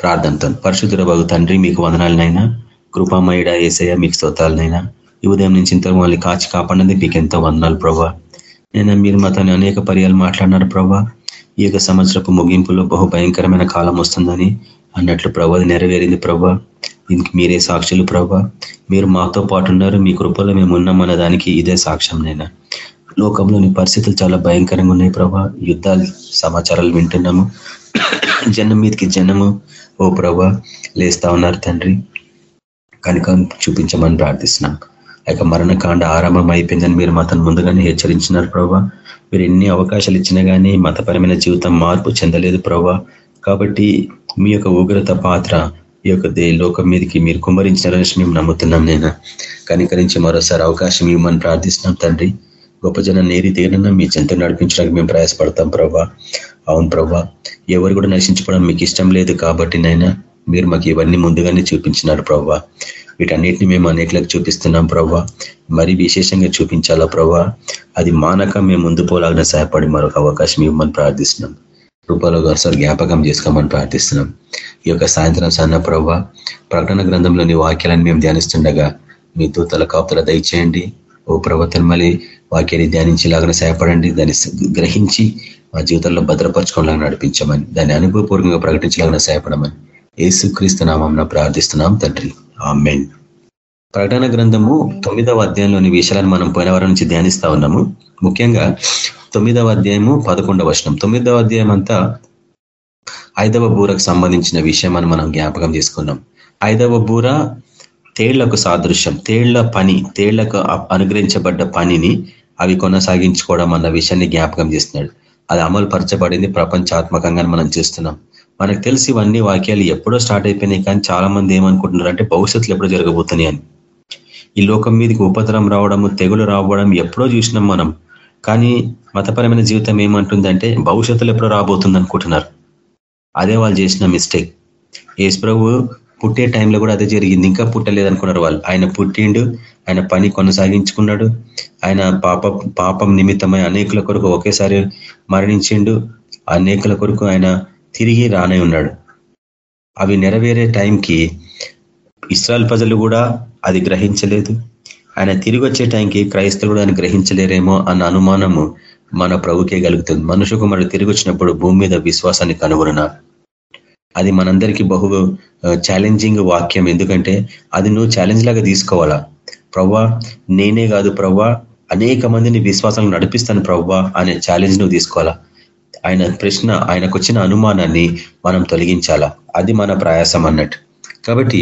ప్రార్థనతో పరిశుద్ధుల బాగు తండ్రి మీకు వందనాలనైనా. కృపామయుడ ఏసయ్య మీకు స్తోతాలనైనా ఈ ఉదయం నుంచి ఇంత మళ్ళీ కాచి కాపాడినది మీకు ఎంతో వందనాలు ప్రభా. నేను మీరు మాతోని అనేక పర్యాలు మాట్లాడినారు ప్రభా. ఈ యొక్క సంవత్సరపు ముగింపులో బహు భయంకరమైన కాలం వస్తుందని అన్నట్లు ప్రభా నెరవేరింది ప్రభా. దీనికి మీరే సాక్షులు ప్రభా. మీరు మాతో పాటు ఉన్నారు మీ కృపలో మేము ఉన్నామన్న దానికి ఇదే సాక్ష్యం నైనా. లోకంలోని పరిస్థితులు చాలా భయంకరంగా ఉన్నాయి ప్రభా. యుద్ధాలు సమాచారాలు వింటున్నాము. జనం మీదకి జనము ఓ ప్రభా లేస్తా ఉన్నారు తండ్రి. కనుక చూపించమని ప్రార్థిస్తున్నాం. ఆ మరణకాండ ఆరంభం అయిపోయిందని మీరు మతను ముందుగానే హెచ్చరించినారు ప్రభా. మీరు ఎన్ని అవకాశాలు ఇచ్చినా కానీ మతపరమైన జీవితం మార్పు చెందలేదు ప్రభా. కాబట్టి మీ యొక్క ఉగ్రత పాత్ర ఈ యొక్క లోకం మీదకి మీరు కుమ్మరించినారని మేము నమ్ముతున్నాం నేను. కనికరించి మరోసారి అవకాశం ఇవ్వమని ప్రార్థిస్తున్నాం తండ్రి. గొప్ప జనం నేరి తీరనన్నా మీ చెంత నడిపించడానికి మేము ప్రయాసపడతాం ప్రభా. అవును ప్రభా. ఎవరు కూడా నశించుకోవడం మీకు ఇష్టం లేదు కాబట్టి నైనా మీరు మాకు ఇవన్నీ ముందుగానే చూపించినారు ప్రవ్వా వీటన్నిటిని మేము అనేకలకు చూపిస్తున్నాం ప్రభా. మరి విశేషంగా చూపించాలా ప్రభా? అది మానక మేము ముందు పోలాగిన సహాయపడి మరొక అవకాశం ఇవ్వమని ప్రార్థిస్తున్నాం. రూపాలో ఒకసారి జ్ఞాపకం చేసుకోమని ప్రార్థిస్తున్నాం. ఈ యొక్క సాయంత్రం సన్న ప్రభా ప్రకటన గ్రంథంలోని వాక్యాలను మేము ధ్యానిస్తుండగా మీ దూతల కాపుతల దయచేయండి. ఓ ప్రవర్తన మళ్ళీ వాక్యాన్ని ధ్యానించేలాగా సహాయపడండి. దాన్ని గ్రహించి మా జీవితంలో భద్రపరచుకోవాలని నడిపించమని దాన్ని అనుభవపూర్వకంగా ప్రకటించలాగా సహాయపడమని ఏసుక్రీస్తు నామం ప్రార్థిస్తున్నాం తండ్రి. ఆమెన్. ప్రకటన గ్రంథము తొమ్మిదవ అధ్యాయంలోని విషయాలను మనం పోయిన వారం నుంచి ధ్యానిస్తా ఉన్నాము. ముఖ్యంగా తొమ్మిదవ అధ్యాయము పదకొండవ వర్షం తొమ్మిదవ అధ్యాయం అంతా ఐదవ బూరకు సంబంధించిన విషయం అని మనం జ్ఞాపకం చేసుకున్నాం. ఐదవ బూర తేళ్ళకు సాదృశ్యం తేళ్ళ పని తేళ్ళకు అనుగ్రహించబడ్డ పనిని అవి కొనసాగించుకోవడం అన్న విషయాన్ని జ్ఞాపకం చేస్తున్నాడు. అది అమలు పరచబడింది ప్రపంచాత్మకంగా మనం చూస్తున్నాం. మనకు తెలిసి ఇవన్నీ వాక్యాలు ఎప్పుడో స్టార్ట్ అయిపోయినాయి కానీ చాలా మంది ఏమనుకుంటున్నారు అంటే భవిష్యత్తులో ఎప్పుడో జరగబోతున్నాయి అని. ఈ లోకం మీదకి ఉపద్రం రావడము తెగులు రావడం ఎప్పుడో చూసినాం మనం. కానీ మతపరమైన జీవితం ఏమంటుందంటే భవిష్యత్తులో ఎప్పుడో రాబోతుంది అనుకుంటున్నారు అదే వాళ్ళు చేసిన మిస్టేక్. యేసు ప్రభు పుట్టే టైంలో కూడా అదే జరిగింది. ఇంకా పుట్టలేదనుకున్నారు వాళ్ళు. ఆయన పుట్టిండు ఆయన పని కొనసాగించుకున్నాడు. ఆయన పాప పాపం నిమిత్తమై అనేకుల కొరకు ఒకేసారి మరణించిండు. అనేకుల కొరకు ఆయన తిరిగి రానై ఉన్నాడు. అవి నెరవేరే టైంకి ఇస్రాయల్ ప్రజలు కూడా అది గ్రహించలేదు. ఆయన తిరిగి వచ్చే టైంకి క్రైస్తవులు కూడా ఆయన గ్రహించలేరేమో అన్న అనుమానము మన ప్రభుకే కలుగుతుంది. మనుషు కుమారుడు తిరిగి వచ్చినప్పుడు భూమి మీద విశ్వాసాన్ని కనుగొనున్నారు అది మనందరికీ బహు ఛాలెంజింగ్ వాక్యం. ఎందుకంటే అది నువ్వు ఛాలెంజ్ లాగా తీసుకోవాలా? ప్రవ్వా నేనే కాదు ప్రవ్వా అనేక మందిని విశ్వాసాలను నడిపిస్తాను ప్రవ్వా అనే ఛాలెంజ్ నువ్వు తీసుకోవాలా? ఆయన ప్రశ్న ఆయనకు వచ్చిన అనుమానాన్ని మనం తొలగించాలా? అది మన ప్రయాసం అన్నట్టు. కాబట్టి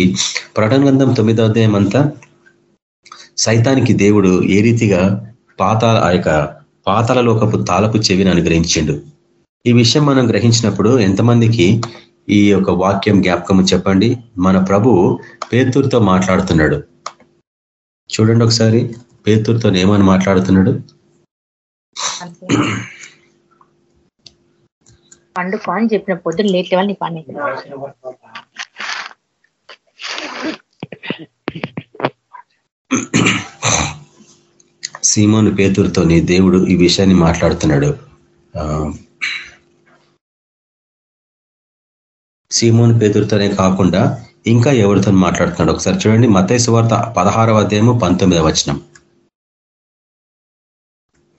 ప్రకటన గ్రంథం తొమ్మిదో అధ్యాయం అంతా సైతానికి దేవుడు ఏ రీతిగా పాతాల ఆ యొక్క పాతాల లోకపు తాలపు చెవిని అనుగ్రహించిండు. ఈ విషయం మనం గ్రహించినప్పుడు ఎంతమందికి ఈ యొక్క వాక్యం జ్ఞాపకం చెప్పండి. మన ప్రభు పేతూరుతో మాట్లాడుతున్నాడు. చూడండి ఒకసారి. పేతూరుతో ఏమని మాట్లాడుతున్నాడు? పండు అని చెప్పిన పొద్దున్న లేట్ లెవెల్ నీ పని. సీమోను పేతురుతో నీ దేవుడు ఈ విషయాన్ని మాట్లాడుతున్నాడు. సీమోను పేతురుతోనే కాకుండా ఇంకా ఎవరితో మాట్లాడుతున్నాడు? ఒకసారి చూడండి. మతేసు వార్త పదహారవ అధ్యాయము పంతొమ్మిదవ వచనం.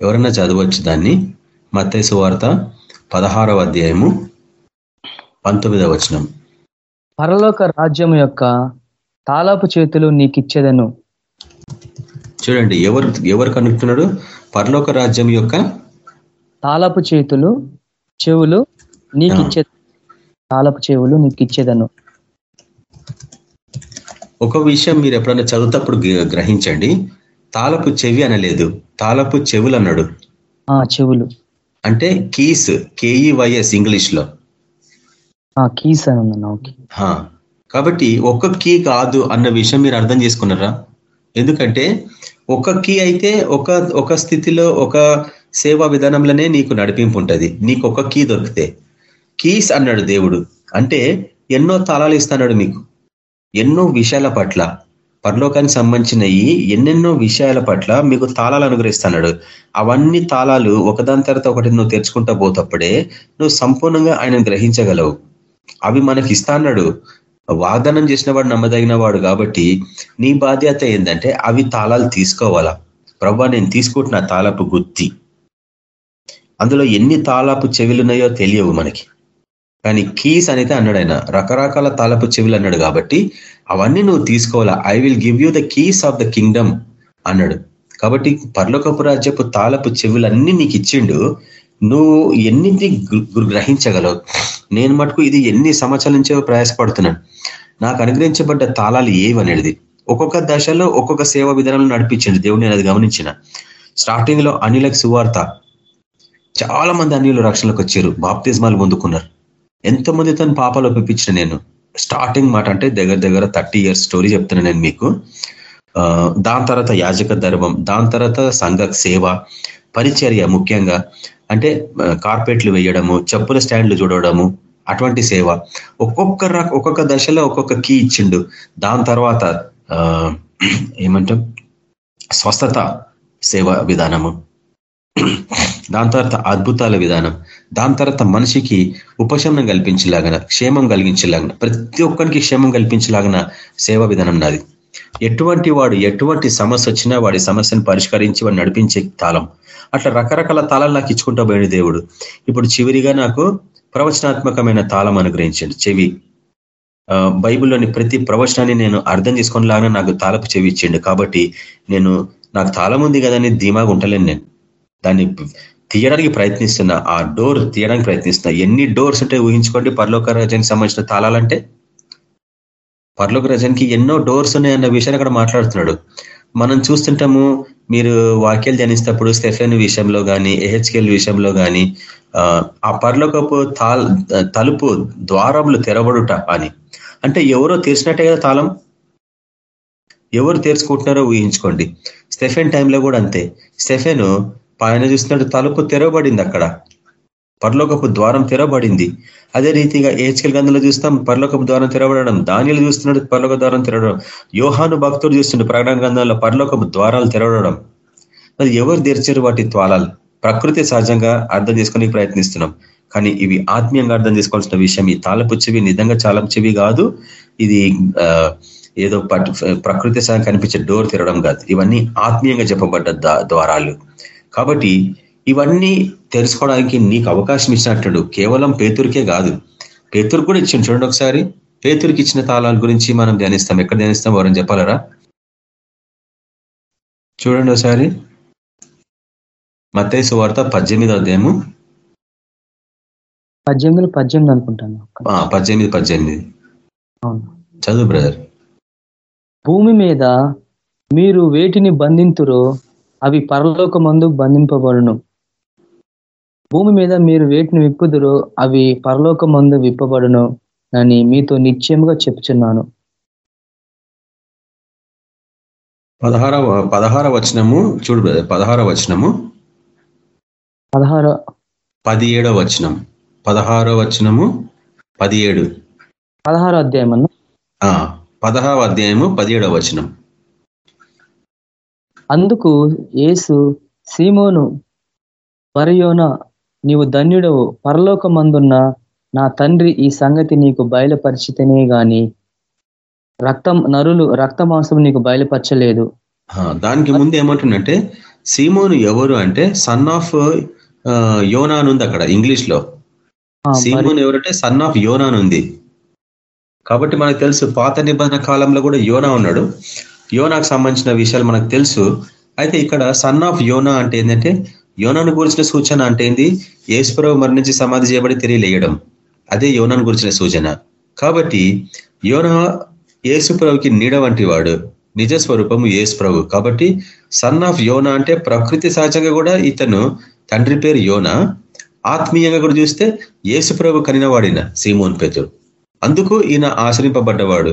ఎవరన్నా చదవచ్చు దాన్ని? మతేసు వార్త పదహారవ అధ్యాయము పంతొమ్మిదవ వచనం. పరలోక రాజ్యం యొక్క తాలాపు చేతులు నీకిచ్చేదను. చూడండి. ఎవరు ఎవరు కనుక్కున్నాడు? పరలోక రాజ్యం యొక్క తాలపు చేతులు చెవులు నీకిచ్చే తాలపు చెవులు నీకిచ్చేదను ఒక విషయం మీరు ఎప్పుడైనా చదువుతప్పుడు గ్రహించండి. తాలపు చెవి అనలేదు. తాలపు చెవులు అన్నాడు. చెవులు. అంటే కీస్ కేఈవైఎస్ ఇంగ్లీష్లో కీస్ అని కాబట్టి ఒక్క కీ కాదు అన్న విషయం మీరు అర్థం చేసుకున్నారా? ఎందుకంటే ఒక కీ అయితే ఒక ఒక స్థితిలో ఒక సేవా విధానంలోనే నీకు నడిపింపు ఉంటుంది. నీకు ఒక కీ దొరికితే. కీస్ అన్నాడు దేవుడు. అంటే ఎన్నో తాళాలు ఇస్తున్నాడు మీకు ఎన్నో విషయాల పట్ల. పరలోకానికి సంబంధించినవి ఎన్నెన్నో విషయాల పట్ల మీకు తాళాలు అనుగ్రహిస్తున్నాడు. అవన్నీ తాళాలు ఒకదాని తర్వాత ఒకటి నువ్వు తెరుచుకుంటా పోతప్పుడే నువ్వు సంపూర్ణంగా ఆయనను గ్రహించగలవు. అవి మనకి ఇస్తా అన్నాడు. వాగ్దానం చేసిన వాడు నమ్మదగిన వాడు కాబట్టి నీ బాధ్యత ఏంటంటే అవి తాళాలు తీసుకోవాలా. ప్రభా నేను తీసుకుంటున్న తాళపు గుత్తి. అందులో ఎన్ని తాళాపు చెవిలున్నాయో తెలియవు మనకి. కానీ కీస్ అనేది అన్నాడు ఆయన రకరకాల తాళపు చెవులు అన్నాడు కాబట్టి అవన్నీ నువ్వు తీసుకోవాలా? I will give you the keys of the kingdom అన్నాడు. కాబట్టి పర్లోకపు రాజ్యపు తాళపు చెవులన్నీ నీకు ఇచ్చిండు. నువ్వు ఎన్నింటి గ్రహించగలవు? నేను మటుకు ఇది ఎన్ని సంవత్సరాల నుంచే ప్రయాసపడుతున్నాను. నాకు అనుగ్రహించబడ్డ తాళాలు ఏవనేది ఒక్కొక్క దశలో ఒక్కొక్క సేవా విధానంలో నడిపించండి. దేవుడు నేను అది గమనించిన. స్టార్టింగ్లో అనిలకు సువార్త. చాలా మంది అన్యులు రక్షణలకు వచ్చారు. బాప్తిజమాలు పొందుకున్నారు. ఎంతోమంది తను పాపాలు ఒప్పించిన నేను? స్టార్టింగ్ మాట అంటే దగ్గర దగ్గర థర్టీ ఇయర్స్ స్టోరీ చెప్తున్నా నేను మీకు. దాని తర్వాత యాజక ధర్మం దాని తర్వాత సంఘ సేవ పరిచర్య ముఖ్యంగా. అంటే కార్పెట్లు వేయడము చెప్పుల స్టాండ్లు చూడడము అటువంటి సేవ. ఒక్కొక్క ఒక్కొక్క దశలో ఒక్కొక్క కీ ఇచ్చిండు. దాని తర్వాత ఏమంటాం? స్వస్థత సేవ విధానము. దాని తర్వాత అద్భుతాల విధానం. దాని తర్వాత మనిషికి ఉపశమనం కల్పించలాగన క్షేమం కలిగించలాగన ప్రతి ఒక్కరికి క్షేమం కల్పించలాగన సేవా విధానం నాది. ఎటువంటి వాడు ఎటువంటి సమస్య వచ్చినా వాడి సమస్యను పరిష్కరించి వాడు నడిపించే తాళం. అట్లా రకరకాల తాళాలు నాకు ఇచ్చుకుంటా పోయిన దేవుడు. ఇప్పుడు చివరిగా నాకు ప్రవచనాత్మకమైన తాళం అనుగ్రహించండి. చెవి. బైబిల్లోని ప్రతి ప్రవచనాన్ని నేను అర్థం చేసుకునేలాగా నాకు తాళపు చెవి ఇచ్చిండు. కాబట్టి నేను నాకు తాళం ఉంది కదని ధీమాగా ఉంటలేను నేను. దాన్ని తీయడానికి ప్రయత్నిస్తున్న ఆ డోర్ తీయడానికి ప్రయత్నిస్తున్నా ఎన్ని డోర్స్ ఉంటే ఊహించుకోండి పర్లోక రాజ్యానికి సంబంధించిన తాళాలంటే? పర్లోక రాజ్యానికి ఎన్నో డోర్స్ ఉన్నాయన్న విషయాన్ని అక్కడ మాట్లాడుతున్నాడు. మనం చూస్తుంటాము మీరు వాక్యాలు ధ్యానిస్తప్పుడు స్టెఫెన్ విషయంలో కానీ ఎహెచ్కెల్ విషయంలో కానీ ఆ పర్లోకపు తాల్ తలుపు ద్వారములు తెరబడుట అని. అంటే ఎవరో తెరిచినట్టే కదా తాళం? ఎవరు తెరుచుకుంటున్నారో ఊహించుకోండి. స్టెఫెన్ టైంలో కూడా అంతే. స్టెఫెన్ పైన చూస్తున్నాడు తలుపు తెరవబడింది అక్కడ. పర్లోకపు ద్వారం తెరవబడింది. అదే రీతిగా ఏహెచ్కెల్ గంధంలో చూస్తాం పర్లోకపు ద్వారం తెరవబడడం. దానిలు చూస్తున్నాడు పర్లోక ద్వారం తెరవడం. యోహాను భక్తుడు చూస్తుండే ప్రకటన గంధంలో పర్లోకపు ద్వారాలు తెరవడం. మరి ఎవరు తెరిచారు వాటి త్వాలాలు? ప్రకృతి సహజంగా అర్థం చేసుకునే ప్రయత్నిస్తున్నాం. కానీ ఇవి ఆత్మీయంగా అర్థం చేసుకోవాల్సిన విషయం. ఈ తాళపు చెవి నిజంగా చాలా చెవి కాదు. ఇది ఏదో ప్రకృతి సహజంగా కనిపించే డోర్ తెరవడం కాదు. ఇవన్నీ ఆత్మీయంగా చెప్పబడ్డ ద్వారాలు. కాబట్టి ఇవన్నీ తెలుసుకోవడానికి నీకు అవకాశం ఇచ్చినట్టు కేవలం పేతురికే కాదు. పేతురు కూడా ఇచ్చింది చూడండి ఒకసారి. పేతురికి ఇచ్చిన తాళాల గురించి మనం ధ్యానిస్తాం. ఎక్కడ ధ్యానిస్తాం? ఎవరని చెప్పాలరా? చూడండి ఒకసారి. మత్తైసు వార్త పద్దెనిమిది అధ్యాయము. పద్దెనిమిది పద్దెనిమిది అనుకుంటాను. పద్దెనిమిది పద్దెనిమిది. చదువు బ్రదర్. భూమి మీద మీరు వేటిని బంధింతురో అవి పరలోకమందు బంధింపబడును. భూమి మీద మీరు వేటిని విప్పుదురో అవి పరలోకమందు విప్పబడును అని మీతో నిశ్చయముగా చెప్తున్నాను పదహార పదహార వచనము చూడు పదహార వచనము. పదహార పదిహేడో వచనం. పదహారో వచనము పదిహేడు. పదహారో అధ్యాయం అన్న పదహారో అధ్యాయము పదిహేడో వచనం. అందుకు ఏసు సీమోను పరియోన నీవు ధన్యుడవు పరలోకమందున్న నా తండ్రి ఈ సంగతి నీకు బయలుపరిచితేనే గాని రక్తం నరులు రక్త మాంసం నీకు బయలుపరచలేదు. దానికి ముందు ఏమంటుందంటే సీమోను ఎవరు అంటే సన్ ఆఫ్ యోనాన్ ఉంది అక్కడ ఇంగ్లీష్లో సీమోన్ ఎవరంటే సన్ ఆఫ్ యోనాన్ ఉంది కాబట్టి మనకు తెలుసు పాత నిబంధన కాలంలో కూడా యోనా ఉన్నాడు. యోనాకు సంబంధించిన విషయాలు మనకు తెలుసు. అయితే ఇక్కడ సన్ ఆఫ్ యోనా అంటే ఏంటంటే యోనాను గురించిన సూచన అంటే ఏంది? ఏసుప్రభు మరణించి సమాధి చేయబడి తెలియలేయడం అదే యోనాను గురించిన సూచన. కాబట్టి యోనా ఏసుప్రభుకి నీడ వంటి వాడు. నిజ స్వరూపము ఏసుప్రభు కాబట్టి సన్ ఆఫ్ యోనా అంటే ప్రకృతి సహజంగా కూడా ఇతను తండ్రి పేరు యోనా. ఆత్మీయంగా కూడా చూస్తే ఏసుప్రభు కనినవాడిన సీమోన్ పేతుడు అందుకు ఈయన ఆశ్రయింపబడ్డవాడు.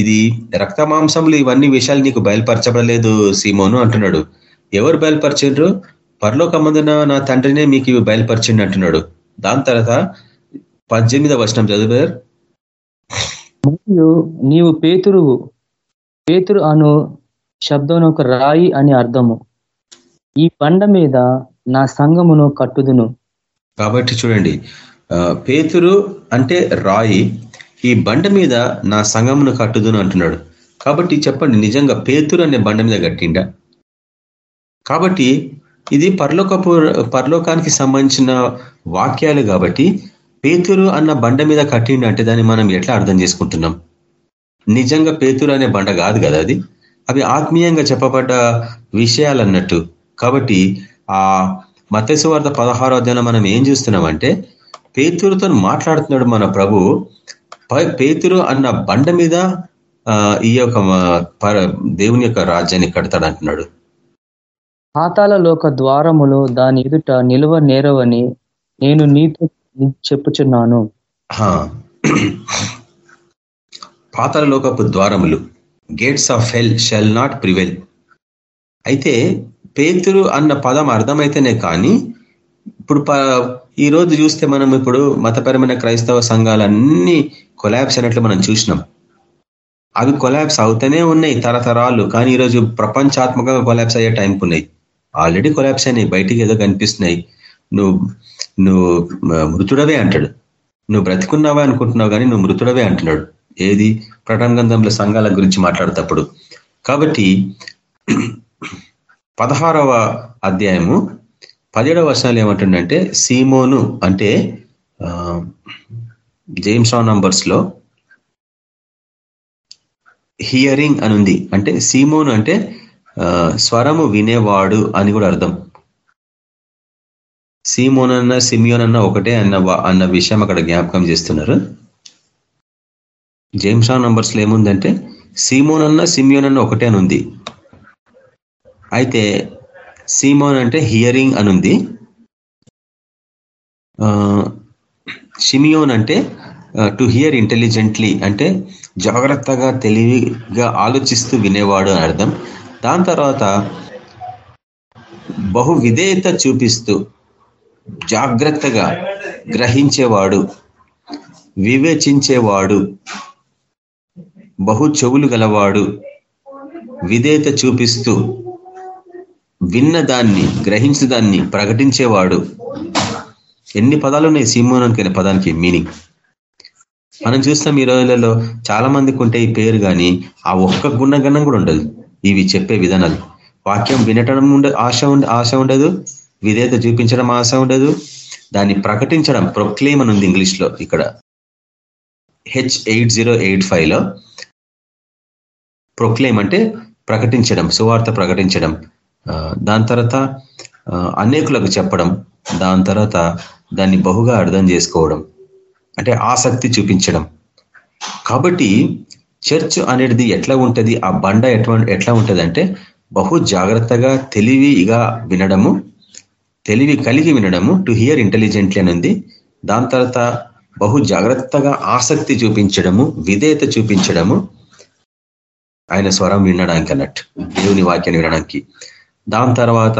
ఇది రక్త మాంసంలో ఇవన్నీ విషయాలు నీకు బయలుపరచబడలేదు సీమోను అంటున్నాడు. ఎవరు బయలుపరిచిండ్రు? పరలోకమందున నా తండ్రినే మీకు ఇవి బయలుపరిచిండి అంటున్నాడు. దాని తర్వాత పద్దెనిమిదవ వచనం చదివారు మరియు నీవు పేతురు పేతురు అను శబ్దం ఒక రాయి అని అర్థము. ఈ బండ మీద నా సంగమును కట్టుదును. కాబట్టి చూడండి పేతురు అంటే రాయి ఈ బండ మీద నా సంగమును కట్టుదును అంటున్నాడు. కాబట్టి చెప్పండి నిజంగా పేతురు అనే బండ మీద కట్టిండా? కాబట్టి ఇది పరలోకపు పరలోకానికి సంబంధించిన వాక్యాలు కాబట్టి పేతురు అన్న బండ మీద కట్టిండు అంటే దాన్ని మనం ఎట్లా అర్థం చేసుకుంటున్నాం? నిజంగా పేతురు అనే బండ కాదు కదా అది? అవి ఆత్మీయంగా చెప్పబడ్డ విషయాలు అన్నట్టు కాబట్టి ఆ మత్స్యవార్త పదహారో అధ్యాయంలో మనం ఏం చూస్తున్నామంటే పేతురుతో మాట్లాడుతున్నాడు మన ప్రభు పేతురు అన్న బండ మీద ఈ యొక్క దేవుని యొక్క రాజ్యాన్ని కడతాడు అంటున్నాడు పాతాల లోక ద్వారములు దాని ఎదుట నిలువ నేరవని నేను నీతో చెప్పుచున్నాను. పాతాల లోకపు ద్వారములు gates of hell shall not prevail అయితే పేతురు అన్న పదం అర్థమైతేనే కానీ ఇప్పుడు ప- ఈ రోజు చూస్తే మనం ఇప్పుడు మతపరమైన క్రైస్తవ సంఘాలన్నీ కొలాబ్స్ అయినట్లు మనం చూసినాం. అవి కొలాబ్స్ అవుతూనే ఉన్నాయి తరతరాలు కానీ ఈరోజు ప్రపంచాత్మకంగా కొలాబ్స్ అయ్యే టైంకి ఉన్నాయి. ఆల్రెడీ కొలాబ్స్ అయినాయి బయటికి ఏదో కనిపిస్తున్నాయి. నువ్వు నువ్వు మృతుడవే అంటాడు. నువ్వు బ్రతికున్నావా అనుకుంటున్నావు కానీ నువ్వు మృతుడవే అంటున్నాడు. ఏది? ప్రటంగంధంలో సంఘాల గురించి మాట్లాడేటప్పుడు. కాబట్టి పదహారవ అధ్యాయము పదిహేడవ వర్షాలు ఏమంటుండంటే సీమోను అంటే జేమ్స్ రావ్ నంబర్స్లో హియరింగ్ అని ఉంది. అంటే సీమోను అంటే స్వరము వినేవాడు అని కూడా అర్థం. సీమోన్ అన్న సిమియోన్ అన్న ఒకటే అన్న అన్న విషయం అక్కడ జ్ఞాపకం చేస్తున్నారు. జేమ్స్ ఆన్ నంబర్స్లో ఏముందంటే సీమోన్ అన్న సిమియోన్ అన్న ఒకటే అని ఉంది. అయితే సీమోన్ అంటే హియరింగ్ అని ఉంది. షిమియోన్ అంటే టు హియర్ ఇంటెలిజెంట్లీ అంటే జాగ్రత్తగా తెలివిగా ఆలోచిస్తూ వినేవాడు అని అర్థం. దాని తర్వాత బహు విధేయత చూపిస్తూ జాగ్రత్తగా గ్రహించేవాడు వివేచించేవాడు బహు చెవులు గలవాడు విధేయత చూపిస్తూ విన్న దాన్ని గ్రహించిన దాన్ని ప్రకటించేవాడు. ఎన్ని పదాలు ఉన్నాయి? సీమోనానికి అనే పదానికి మీనింగ్. మనం చూస్తాం ఈ రోజులలో చాలా మందికి ఉంటే ఈ పేరు కానీ ఆ ఒక్క గుణగణం కూడా ఉండదు. ఇవి చెప్పే విధానాలు. వాక్యం వినటం ఉండ ఆశ ఉండ ఆశ ఉండదు. విధేయత చూపించడం ఆశ ఉండదు. దాన్ని ప్రకటించడం ప్రొక్లేమ్ అని ఉంది ఇంగ్లీష్లో ఇక్కడ. హెచ్ ఎయిట్ జీరో ఎయిట్ ఫైవ్లో ప్రొక్లేమ్ అంటే ప్రకటించడం సువార్త ప్రకటించడం. దాని తర్వాత అనేకులకు చెప్పడం దాని తర్వాత దాన్ని బహుగా అర్థం చేసుకోవడం అంటే ఆసక్తి చూపించడం. కాబట్టి చర్చ్ అనేది ఎట్లా ఉంటుంది ఆ బండ ఎట్లా ఎట్లా ఉంటుందంటే అంటే బహు జాగ్రత్తగా తెలివిగా వినడము తెలివి కలిగి వినడము టు హియర్ ఇంటెలిజెంట్లీ అని ఉంది. దాని తర్వాత బహు జాగ్రత్తగా ఆసక్తి చూపించడము విధేయత చూపించడము ఆయన స్వరం వినడానికి అన్నట్టు దేవుని వాక్యాన్ని వినడానికి. దాని తర్వాత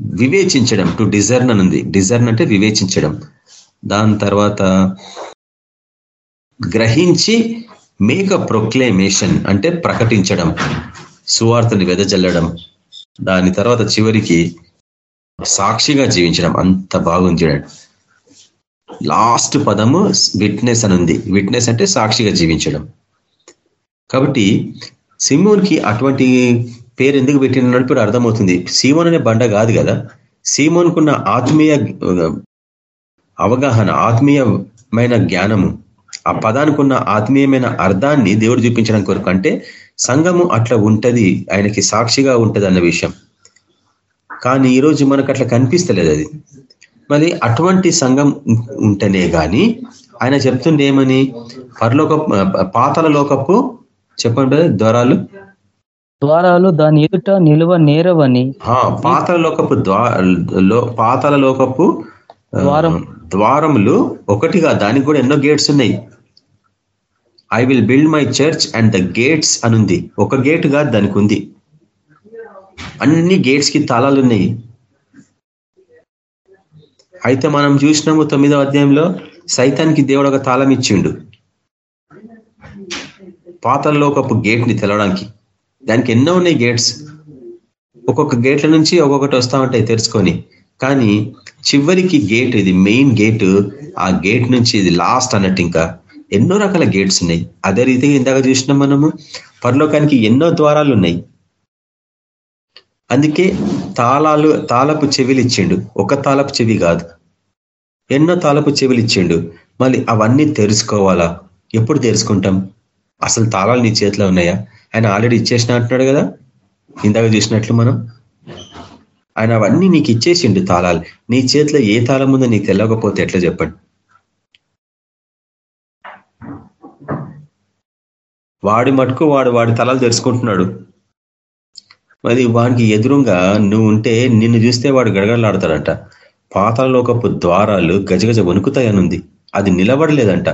వివేచించడం టు డిజర్న్ అని ఉంది. డిజర్న్ అంటే వివేచించడం. దాని తర్వాత గ్రహించి మేక ప్రొక్లేమేషన్ అంటే ప్రకటించడం సువార్తని వెదజల్లడం. దాని తర్వాత చివరికి సాక్షిగా జీవించడం. అంత బాగుంది చూడండి. లాస్ట్ పదము విట్నెస్ అని ఉంది. విట్నెస్ అంటే సాక్షిగా జీవించడం. కాబట్టి సిమోన్కి అటువంటి పేరు ఎందుకు పెట్టినప్పుడు ఇప్పుడు అర్థమవుతుంది. సీమోన్ అనే బండ కాదు కదా. సీమోన్కున్న ఆత్మీయ అవగాహన ఆత్మీయమైన జ్ఞానము ఆ పదానికి ఉన్న ఆత్మీయమైన అర్థాన్ని దేవుడు చూపించడం కొరకు అంటే సంఘము అట్లా ఉంటది ఆయనకి సాక్షిగా ఉంటది అన్న విషయం. కానీ ఈరోజు మనకు అట్లా కనిపిస్తలేదు అది. మరి అటువంటి సంఘం ఉంటేనే కానీ ఆయన చెప్తుండేమని పరలోక పాతల లోకపు చెప్పండి brother, ద్వారాలు? ద్వారాలు దాని ఎదుట నిలువ నేరవని. ఆ, పాతాళ లోకపు ద్వా లో- పాతాళ లోకపు ద్వారం. ద్వారములు ఒకటిగా దానికి కూడా ఎన్నో గేట్స్ ఉన్నాయి. I will build my church and the gates అనుంది. ఒక గేట్ కాదు దానికి ఉంది. అన్ని గేట్స్కి తాళాలు ఉన్నాయి. అయితే మనం చూసినాము తొమ్మిదవ అధ్యాయంలో సైతానికి దేవుడు ఒక తాళం ఇచ్చిండు. పాతల గేట్ని గేట్ని తెలవడానికి. దానికి ఎన్నో ఉన్నాయి గేట్స్. ఒక్కొక్క గేట్ల నుంచి ఒక్కొక్కటి వస్తూ ఉంటాయి తెరుచుకొని కానీ చివరికి గేట్ ఇది మెయిన్ గేట్ ఆ గేట్ నుంచి ఇది లాస్ట్ అన్నట్టు ఇంకా ఎన్నో రకాల గేట్స్ ఉన్నాయి. అదే రీతిగా ఇందాక చూసినాం మనము పరలోకానికి ఎన్నో ద్వారాలు ఉన్నాయి. అందుకే తాళాలు తాళపు చెవిలు ఇచ్చిండు. ఒక తాళపు చెవి కాదు. ఎన్నో తాళపు చెవిలు ఇచ్చిండు. మళ్ళీ అవన్నీ తెరుచుకోవాలా? ఎప్పుడు తెరుచుకుంటాం? అసలు తాళాలు నీ చేతిలో ఉన్నాయా? ఆయన ఆల్రెడీ ఇచ్చేసిన అంటున్నాడు కదా? ఇందాక చూసినట్లు మనం. ఆయన అవన్నీ నీకు ఇచ్చేసిండు తాళాలు. నీ చేతిలో ఏ తాళం ఉందో నీకు తెలియకపోతే ఎట్లా చెప్పండి? వాడి మటుకు వాడు వాడి తలాలు తెలుసుకుంటున్నాడు మరి వానికి ఎదురుగా నువ్వు ఉంటే నిన్ను చూస్తే వాడు గడగడలాడతాడంట. పాతాలలోకపు ద్వారాలు గజగజ వణుకుతాయనుంది. అది నిలబడలేదంట.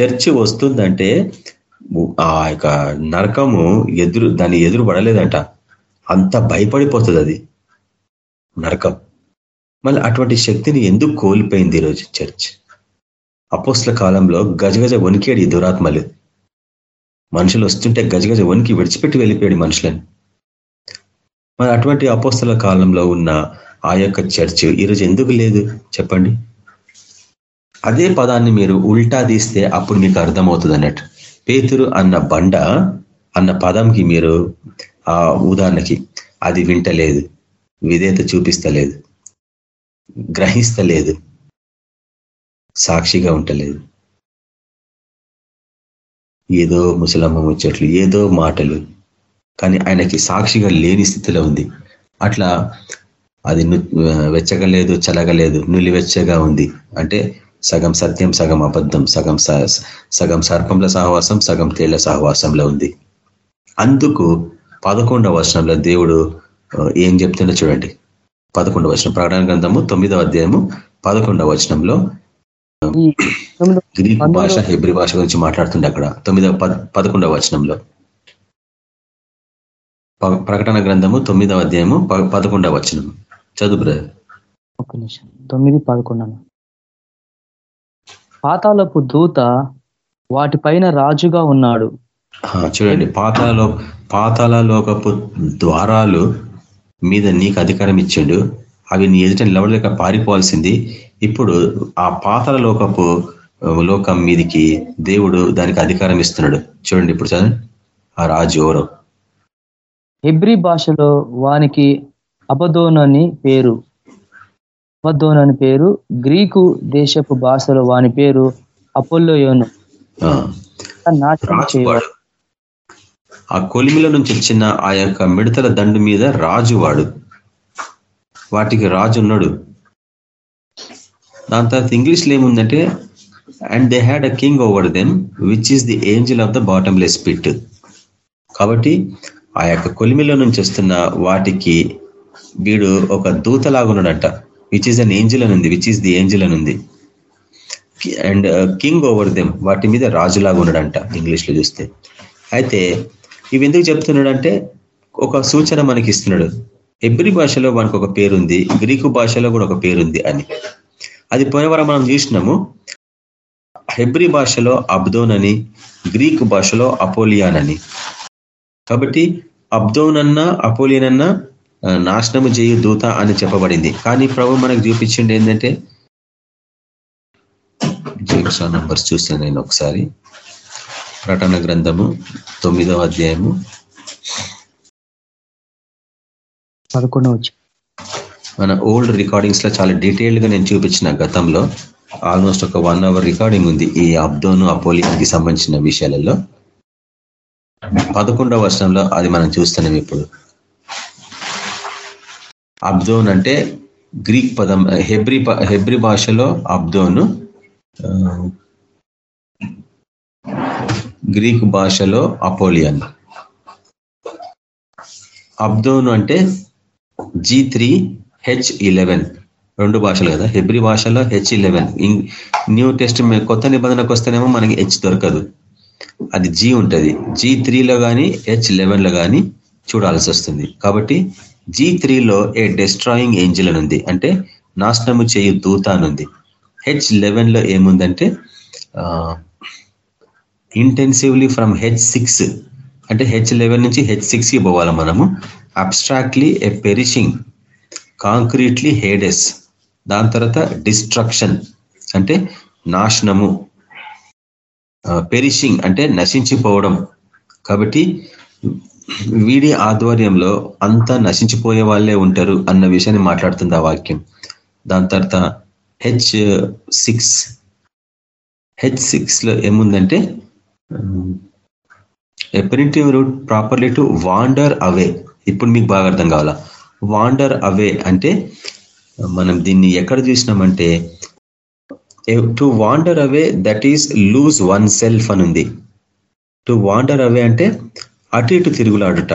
చర్చి వస్తుందంటే ఆ యొక్క నరకము ఎదురు దాన్ని ఎదురు పడలేదంట. అంత భయపడిపోతుంది అది. నరకం. మళ్ళీ అటువంటి శక్తిని ఎందుకు కోల్పోయింది ఈరోజు చర్చ్? అపోస్ల కాలంలో గజగజ వణికాడు ఈ దురాత్మలు. మనుషులు వస్తుంటే గజగజ వణికి విడిచిపెట్టి వెళ్ళిపోయాడు మనుషులని. మరి అటువంటి అపోస్తల కాలంలో ఉన్న ఆ యొక్క చర్చ్ ఈరోజు ఎందుకు లేదు? చెప్పండి. అదే పదాన్ని మీరు ఉల్టా తీస్తే అప్పుడు మీకు అర్థమవుతుంది అన్నట్టు. పేతురు అన్న బండ అన్న పదంకి మీరు ఆ ఉదాహరణకి అది వింటలేదు విధేత చూపిస్తలేదు గ్రహిస్తలేదు సాక్షిగా ఉంటలేదు. ఏదో ముసలమ్మ ముచ్చట్లు ఏదో మాటలు కానీ ఆయనకి సాక్షిగా లేని స్థితిలో ఉంది. అట్లా అది వెచ్చగలేదు చలగలేదు నులివెచ్చగా ఉంది. అంటే సగం సత్యం సగం అబద్ధం సగం సగం సర్పంల సహవాసం సగం తేళ్ళ సహవాసంలో ఉంది. అందుకు పదకొండవ వర్షంలో దేవుడు ఏం చెప్తుండో చూడండి. పదకొండవ వచనం ప్రకటన గ్రంథము తొమ్మిదవ అధ్యాయము పదకొండవ వచనంలో గ్రీక్ భాష హెబ్రి భాష గురించి మాట్లాడుతుండే అక్కడ. తొమ్మిదవ పదకొండవ వచనంలో. ప్రకటన గ్రంథము తొమ్మిదవ అధ్యాయము పదకొండవ వచనం చదువు బ్రదర్. తొమ్మిది పదకొండు పాతాలపు దూత వాటిపైన రాజుగా ఉన్నాడు. చూడండి పాతాలో పాతాలలోకపు ద్వారాలు మీద నీకు అధికారం ఇచ్చిండు. అవి నీ ఎదుట నిలబడలేక పారిపోవాల్సింది. ఇప్పుడు ఆ పాతాల లోకపు లోకం మీదికి దేవుడు దానికి అధికారం ఇస్తున్నాడు. చూడండి ఇప్పుడు చదువు ఆ రాజు ఎవరో? హెబ్రి భాషలో వానికి అబదోనని పేరు. అబద్దోనని పేరు గ్రీకు దేశపు భాషలో వాని పేరు అపోల్లోయోను. ఆ. కొలిమిల నుంచి వచ్చిన ఆ యొక్క మిడతల దండు మీద రాజు వాడు. వాటికి రాజు ఉన్నాడు. దాని తర్వాత ఇంగ్లీష్లో ఏముందంటే and they had a king over them which is the angel of the bottomless pit కాబట్టి ఆ యొక్క కొలిమిలో నుంచి వస్తున్న వాటికి వీడు ఒక దూతలాగున్నాడంట. విచ్ ఈస్ అన్ ఏంజిల్ అని ఉంది విచ్ ఈస్ ది ఏంజిల్ అని ఉంది అండ్ కింగ్ ఓవర్ దెమ్ వాటి మీద రాజులాగా ఉన్నాడంట ఇంగ్లీష్లో చూస్తే. అయితే ఇవి ఎందుకు చెప్తున్నాడంటే ఒక సూచన మనకి ఇస్తున్నాడు ఎబ్రి భాషలో మనకు ఒక పేరుంది గ్రీకు భాషలో కూడా ఒక పేరుంది అని. అది పోయినవరం మనం చూసినాము. హెబ్రి భాషలో అబ్దోన్ అని గ్రీకు భాషలో అపోలియాన్ అని. కాబట్టి అబ్దోన్ అన్నా అపోలియన్ అన్నా నాశనము చేయు దూత అని చెప్పబడింది. కానీ ప్రభు మనకు చూపించింది ఏంటంటే జేమ్స్ నంబర్స్ చూసాను నేను ఒకసారి ప్రకటన గ్రంథము తొమ్మిదవ అధ్యాయము పదకొండవ మన ఓల్డ్ రికార్డింగ్స్లో చాలా డీటెయిల్డ్గా నేను చూపించిన గతంలో ఆల్మోస్ట్ ఒక వన్ అవర్ రికార్డింగ్ ఉంది ఈ అబ్దోను అపోలియానికి సంబంధించిన విషయాలలో. పదకొండవ వర్షంలో అది మనం చూస్తున్నాం ఇప్పుడు. అబ్దోన్ అంటే గ్రీక్ పదం హెబ్రి హెబ్రి భాషలో అబ్దోను గ్రీక్ భాషలో అపోలియన్. అబ్దోను అంటే జీ త్రీ హెచ్ ఇలెవెన్. రెండు భాషలు కదా హెబ్రి భాషలో హెచ్ ఇలెవెన్. న్యూ టెస్ట్ కొత్త నిబంధనకు వస్తేనేమో మనకి హెచ్ దొరకదు. అది జీ ఉంటుంది. జీ త్రీలో కానీ హెచ్ లెవెన్లో కానీ చూడాల్సి వస్తుంది. కాబట్టి జీ త్రీలో ఏ డెస్ట్రాయింగ్ ఏంజిల్ అని ఉంది? అంటే నాశనము చేయు దూత అనుంది హెచ్ లెవెన్లో ఏముందంటే ఇంటెన్సివ్లీ ఫ్రమ్ హెచ్ సిక్స్ అంటే హెచ్ లెవెన్ నుంచి హెచ్ సిక్స్కి పోవాలి మనము. Abstractly a perishing concretely Hades దాని తర్వాత డిస్ట్రక్షన్ అంటే నాశనము. పెరిషింగ్ అంటే నశించిపోవడం. కాబట్టి వీడి ఆధ్వర్యంలో అంతా నశించిపోయే వాళ్ళే ఉంటారు అన్న విషయాన్ని మాట్లాడుతుంది ఆ వాక్యం. దాని తర్వాత హెచ్ సిక్స్ హెచ్ సిక్స్లో ఏముందంటే a primitive root properly to wander away. ఇప్పుడు మీకు బాగా అర్థం కావాలా? వాండర్ అవే అంటే మనం దీన్ని ఎక్కడ చూసినామంటే to wander away that is lose oneself అని ఉంది టు వాండర్ అవే అంటే అటు ఇటు తిరుగులాడుట.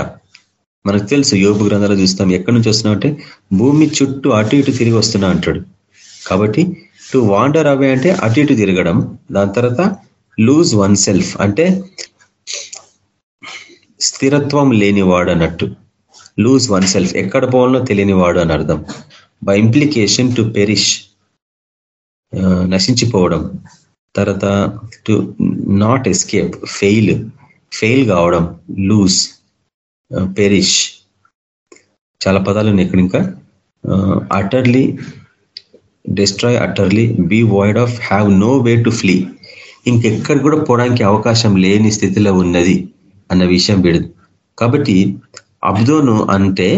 మనకు తెలుసు యోగు గ్రంథాలు చూస్తాం ఎక్కడి నుంచి వస్తున్నాం అంటే భూమి చుట్టూ అటు ఇటు తిరిగి వస్తున్నా అంటాడు. కాబట్టి టు వాండర్ అవే అంటే అటు ఇటు తిరగడం దాని తర్వాత లూజ్ వన్ సెల్ఫ్ అంటే స్థిరత్వం లేనివాడు అన్నట్టు. లూజ్ వన్ సెల్ఫ్ ఎక్కడ పోవాలో తెలియనివాడు అని అర్థం. బై ఇంప్లికేషన్ టు పెరిష్ నశించిపోవడం. తర్వాత to not escape fail fail కావడం లూజ్ పెరిష్ చాలా పదాలు ఉన్నాయి ఇక్కడ ఇంకా. Utterly destroy utterly be void of have no way to flee ఇంకెక్కడ కూడా పోవడానికి అవకాశం లేని స్థితిలో ఉన్నది అన్న విషయం విడదు కాబట్టి అబ్దోను అంటే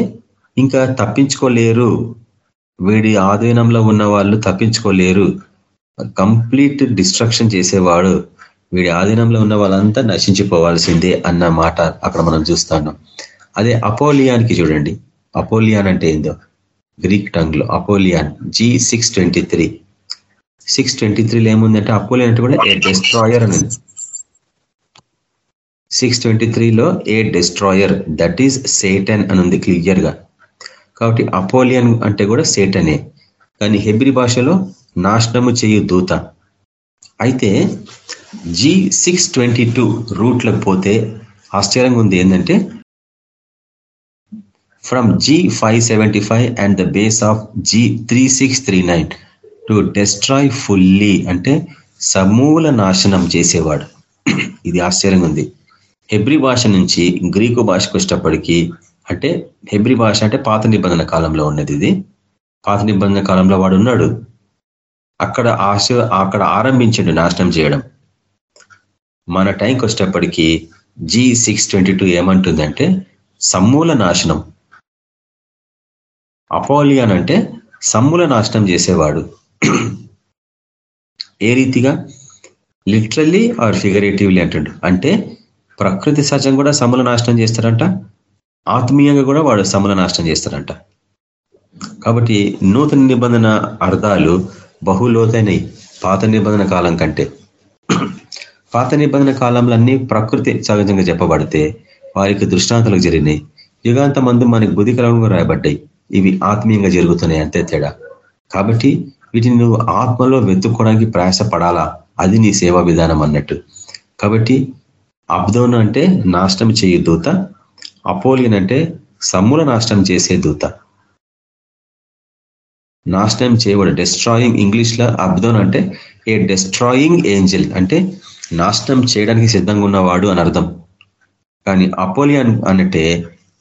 ఇంకా తప్పించుకోలేరు. వీడి ఆధీనంలో ఉన్న వాళ్ళు తప్పించుకోలేరు. కంప్లీట్ డిస్ట్రక్షన్ చేసేవాడు. వీడి ఆధీనంలో ఉన్న వాళ్ళంతా నశించిపోవాల్సిందే అన్న మాట అక్కడ మనం చూస్తాను అదే అపోలియాన్కి చూడండి. అపోలియాన్ అంటే ఏందో? Greek టంగ్లో Apollyon G six twenty three six twenty త్రీలో ఏముందంటే అపోలియన్ అంటే కూడా ఏ డెస్ట్రాయర్ అని సిక్స్ ట్వంటీ త్రీలో a destroyer that is Satan అని ఉంది క్లియర్గా. కాబట్టి అపోలియన్ అంటే కూడా సేటనే. కానీ హెబ్రి భాషలో నాశనము చేయు దూత. అయితే జీ సిక్స్ ట్వంటీ టూ రూట్లకు పోతే ఆశ్చర్యంగా ఉంది. ఏంటంటే from G five seventy five and the base of G three six three nine to destroy fully అంటే సమూల నాశనం చేసేవాడు. ఇది ఆశ్చర్యంగా ఉంది. హెబ్రి భాష నుంచి గ్రీకు భాషకు వచ్చేటప్పటికీ అంటే హెబ్రి భాష అంటే పాత నిబంధన కాలంలో ఉన్నది ఇది. పాత నిబంధన కాలంలో వాడు ఉన్నాడు. అక్కడ ఆశ అక్కడ ఆరంభించండు నాశనం చేయడం. మన టైంకి వచ్చేటప్పటికీ జీ సిక్స్ ట్వంటీ టూ ఏమంటుందంటే సమూల నాశనం. అపోలియన్ అంటే సమ్ముల నాశనం చేసేవాడు. ఏ రీతిగా? లిటరల్లీ ఆర్ ఫిగరేటివ్లీ అంటాడు. అంటే ప్రకృతి సహజం కూడా సమూల నాశనం చేస్తారంట. ఆత్మీయంగా కూడా వాడు సమూల నాశనం చేస్తారంట. కాబట్టి నూతన నిబంధన అర్థాలు బహులోతైనవి పాత నిబంధన కాలం కంటే. పాత నిబంధన కాలంలో అన్ని ప్రకృతి సహజంగా చెప్పబడితే వారికి దృష్టాంతాలకు జరిగినాయి. యుగాంత మందు మనకి బుద్ధికరంగా రాయబడ్డాయి. ఇవి ఆత్మీయంగా జరుగుతున్నాయి అంతే తేడా. కాబట్టి వీటిని నువ్వు ఆత్మలో వెతుక్కోవడానికి ప్రయాసపడాలా? అది నీ సేవా విధానం అన్నట్టు. కాబట్టి అబ్దోన్ అంటే నాశనం చేయు దూత అపోలియన్ అంటే సమ్ముల నాశనం చేసే దూత. నాశనం చేయబడు డెస్ట్రాయింగ్ ఇంగ్లీష్లో అబ్దోన్ అంటే ఏ డెస్ట్రాయింగ్ ఏంజల్ అంటే నాశనం చేయడానికి సిద్ధంగా ఉన్నవాడు అని అర్థం. కానీ అపోలియన్ అనంటే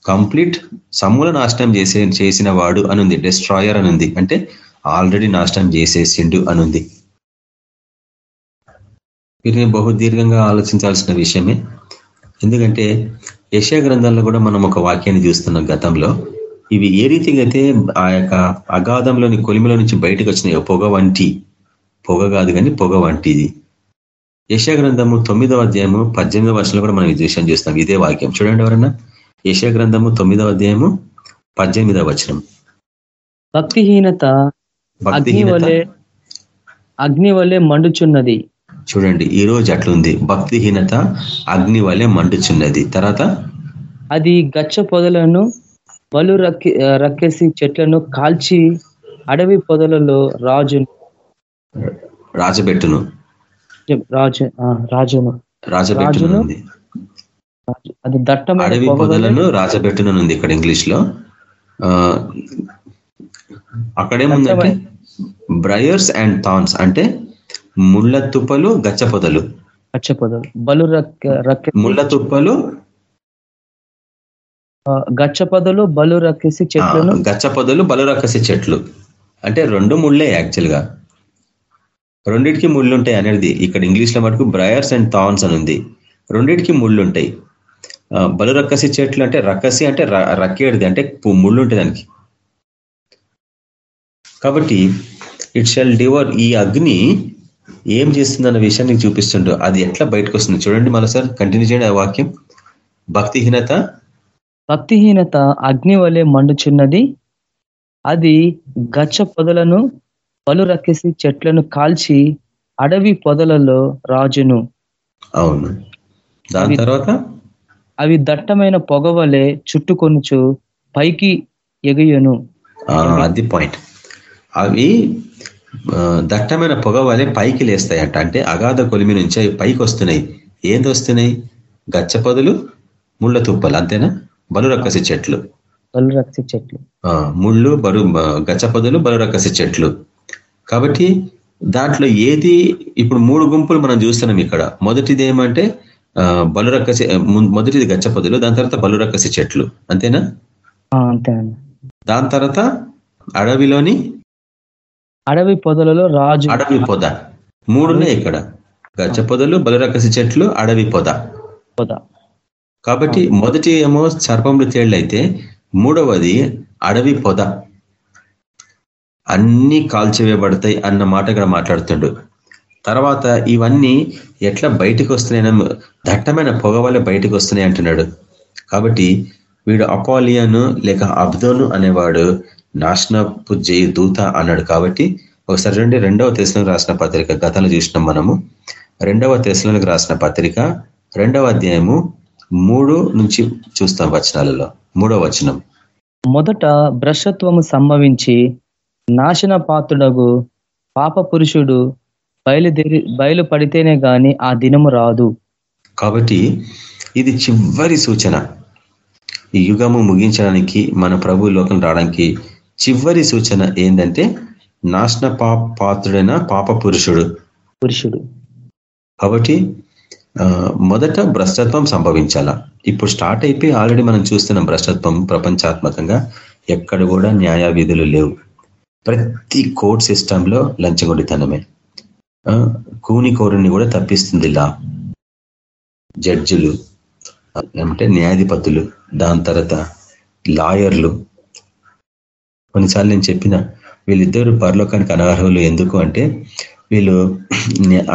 కంప్లీట్ సమూల నాశనం చేసే చేసిన వాడు అనుంది డెస్ట్రాయర్ అనుంది. అంటే ఆల్రెడీ నాశనం చేసేసిండు అనుంది. వీటిని బహుదీర్ఘంగా ఆలోచించాల్సిన విషయమే. ఎందుకంటే యశా గ్రంథాల్లో కూడా మనం ఒక వాక్యాన్ని చూస్తున్నాం గతంలో. ఇవి ఏ రీతిగా అయితే ఆ యొక్క అగాధంలోని కొలిమిలో నుంచి బయటకు వచ్చినాయో పొగ వంటి పొగ కాదు కానీ పొగ వంటిది. యశా గ్రంథము తొమ్మిదవ అధ్యాయము పద్దెనిమిదవ వర్షంలో కూడా మనం విషయం చూస్తాం. ఇదే వాక్యం. చూడండి ఎవరన్నా? యశా గ్రంథము తొమ్మిదవ అధ్యాయము పద్దెనిమిదవ వచనం. భక్తిహీనత. అగ్ని వలె మండుచున్నది. చూడండి ఈ రోజు అట్లుంది. భక్తిహీనత అగ్ని వలె మండుచున్నది. తర్వాత? అది గచ్చ పొదలను బలు రక్కి రక్కేసి చెట్లను కాల్చి అడవి పొదలలో రాజు రాజబెట్టును రాజు రాజును. రాజబెట్టును అది దట్టమైన అడవి పొదలను రాజబెట్టును ఉంది ఇక్కడ ఇంగ్లీష్లో అక్కడేముందంటే బ్రయర్స్ అండ్ థాన్స్ అంటే ముళ్ళ తుప్పలు గచ్చ పొదలు. గచ్చ పొదలు. బలు రక్క ముళ్ళ తుప్పలు గచ్చ పొదలు బలు రక్కేసి చెట్లను. గచ్చ పొదలు బలురక్కసి చెట్లు. అంటే రెండు ముళ్ళే యాక్చువల్గా. రెండింటికి ముళ్ళు ఉంటాయి అనేది ఇక్కడ ఇంగ్లీష్లో మటుకు బ్రయర్స్ అండ్ థాన్స్ అని ఉంది. రెండిటికి ముళ్ళు ఉంటాయి బలు రక్కసి చెట్లు అంటే రక్కసి అంటే రక్కేడిది అంటే ముళ్ళు ఉంటుంది దానికి. కాబట్టి ఇట్ షల్ డివర్ ఈ అగ్ని ఏం చేస్తుందన్న విషయాన్ని చూపిస్తుండ్రు అది ఎట్లా బయటకు వస్తుంది చూడండి మళ్ళీ సార్ కంటిన్యూ చేయండి ఆ వాక్యం. భక్తిహీనత. భక్తిహీనత అగ్ని వలె మండుచున్నది. అది గచ్చ పొదలను బలు రక్కేసి చెట్లను కాల్చి అడవి పొదలలో రాజును. అవును. దాని తర్వాత? అవి దట్టమైన పొగ వలె చుట్టుకొనుచు పైకి ఎగుయను. అది పాయింట్. అవి దట్టమైన పొగ వలె పైకి లేస్తాయంట. అంటే అగాధ కొలిమి నుంచి అవి పైకి వస్తున్నాయి ఏంది వస్తున్నాయి? గచ్చ పొదలు ముళ్ళ తుప్పలు అంతేనా? బలురక్కసి చెట్లు. బలు రక్సి చెట్లు ముళ్ళు బరు గచ్చ పొదలు బలురక్కసి చెట్లు. కాబట్టి దాంట్లో ఏది ఇప్పుడు మూడు గుంపులు మనం చూస్తున్నాం ఇక్కడ. మొదటిది ఏమంటే బలురక్కసి మొదటిది గచ్చ పొదలు దాని తర్వాత బలురక్కసి చెట్లు. అంతేనా? దాని తర్వాత అడవిలోని అడవి పొదలలో రాజు అడవి పొద. మూడునే ఇక్కడ. గచ్చ పొదలు బలురకసి చెట్లు అడవి పొద. పొద. కాబట్టి మొదటి ఏమో సర్పములు తేళ్ళు అయితే మూడవది అడవి పొద. అన్నీ కాల్చివేయబడతాయి అన్న మాట ఇక్కడ మాట్లాడుతుండు. తర్వాత ఇవన్నీ ఎట్లా బయటకు వస్తున్నాయన దట్టమైన పొగ వల్ల బయటకు వస్తున్నాయి అంటున్నాడు. కాబట్టి వీడు అపోలియను లేక అబ్దోను అనేవాడు నాశనపు జయ దూత అన్నాడు. కాబట్టి ఒకసారి రెండు రెండవ తెశలకు రాసిన పత్రిక గతంలో చూసినాం మనము. రెండవ తెశలకు రాసిన పత్రిక రెండవ అధ్యాయము మూడు నుంచి చూస్తాం వచనాలలో. మూడవ వచనం. మొదట భ్రష్టత్వము సంభవించి నాశన పాత్రుడగు పాప పురుషుడు బయలుదేరి బయలుపడితేనే గాని ఆ దినము రాదు. కాబట్టి ఇది చివరి సూచన. ఈ యుగము ముగించడానికి మన ప్రభు లోకం రావడానికి చివరి సూచన ఏంటంటే నాశన పాప పాత్రుడైన పాప పురుషుడు. పురుషుడు కాబట్టి మొదట భ్రష్టత్వం సంభవించాల. ఇప్పుడు స్టార్ట్ అయిపోయి ఆల్రెడీ మనం చూస్తున్నాం భ్రష్టత్వం ప్రపంచాత్మకంగా. ఎక్కడ కూడా న్యాయ విధులు లేవు. ప్రతి కోర్ట్ సిస్టంలో లంచగొండితనమే కూని కోరుని కూడా తప్పిస్తుంది లా. జడ్జిలు ఏమంటే న్యాయాధిపతులు దాని తర్వాత లాయర్లు. కొన్నిసార్లు నేను చెప్పిన వీళ్ళిద్దరు పరలోకానికి అనర్హులు ఎందుకు అంటే వీళ్ళు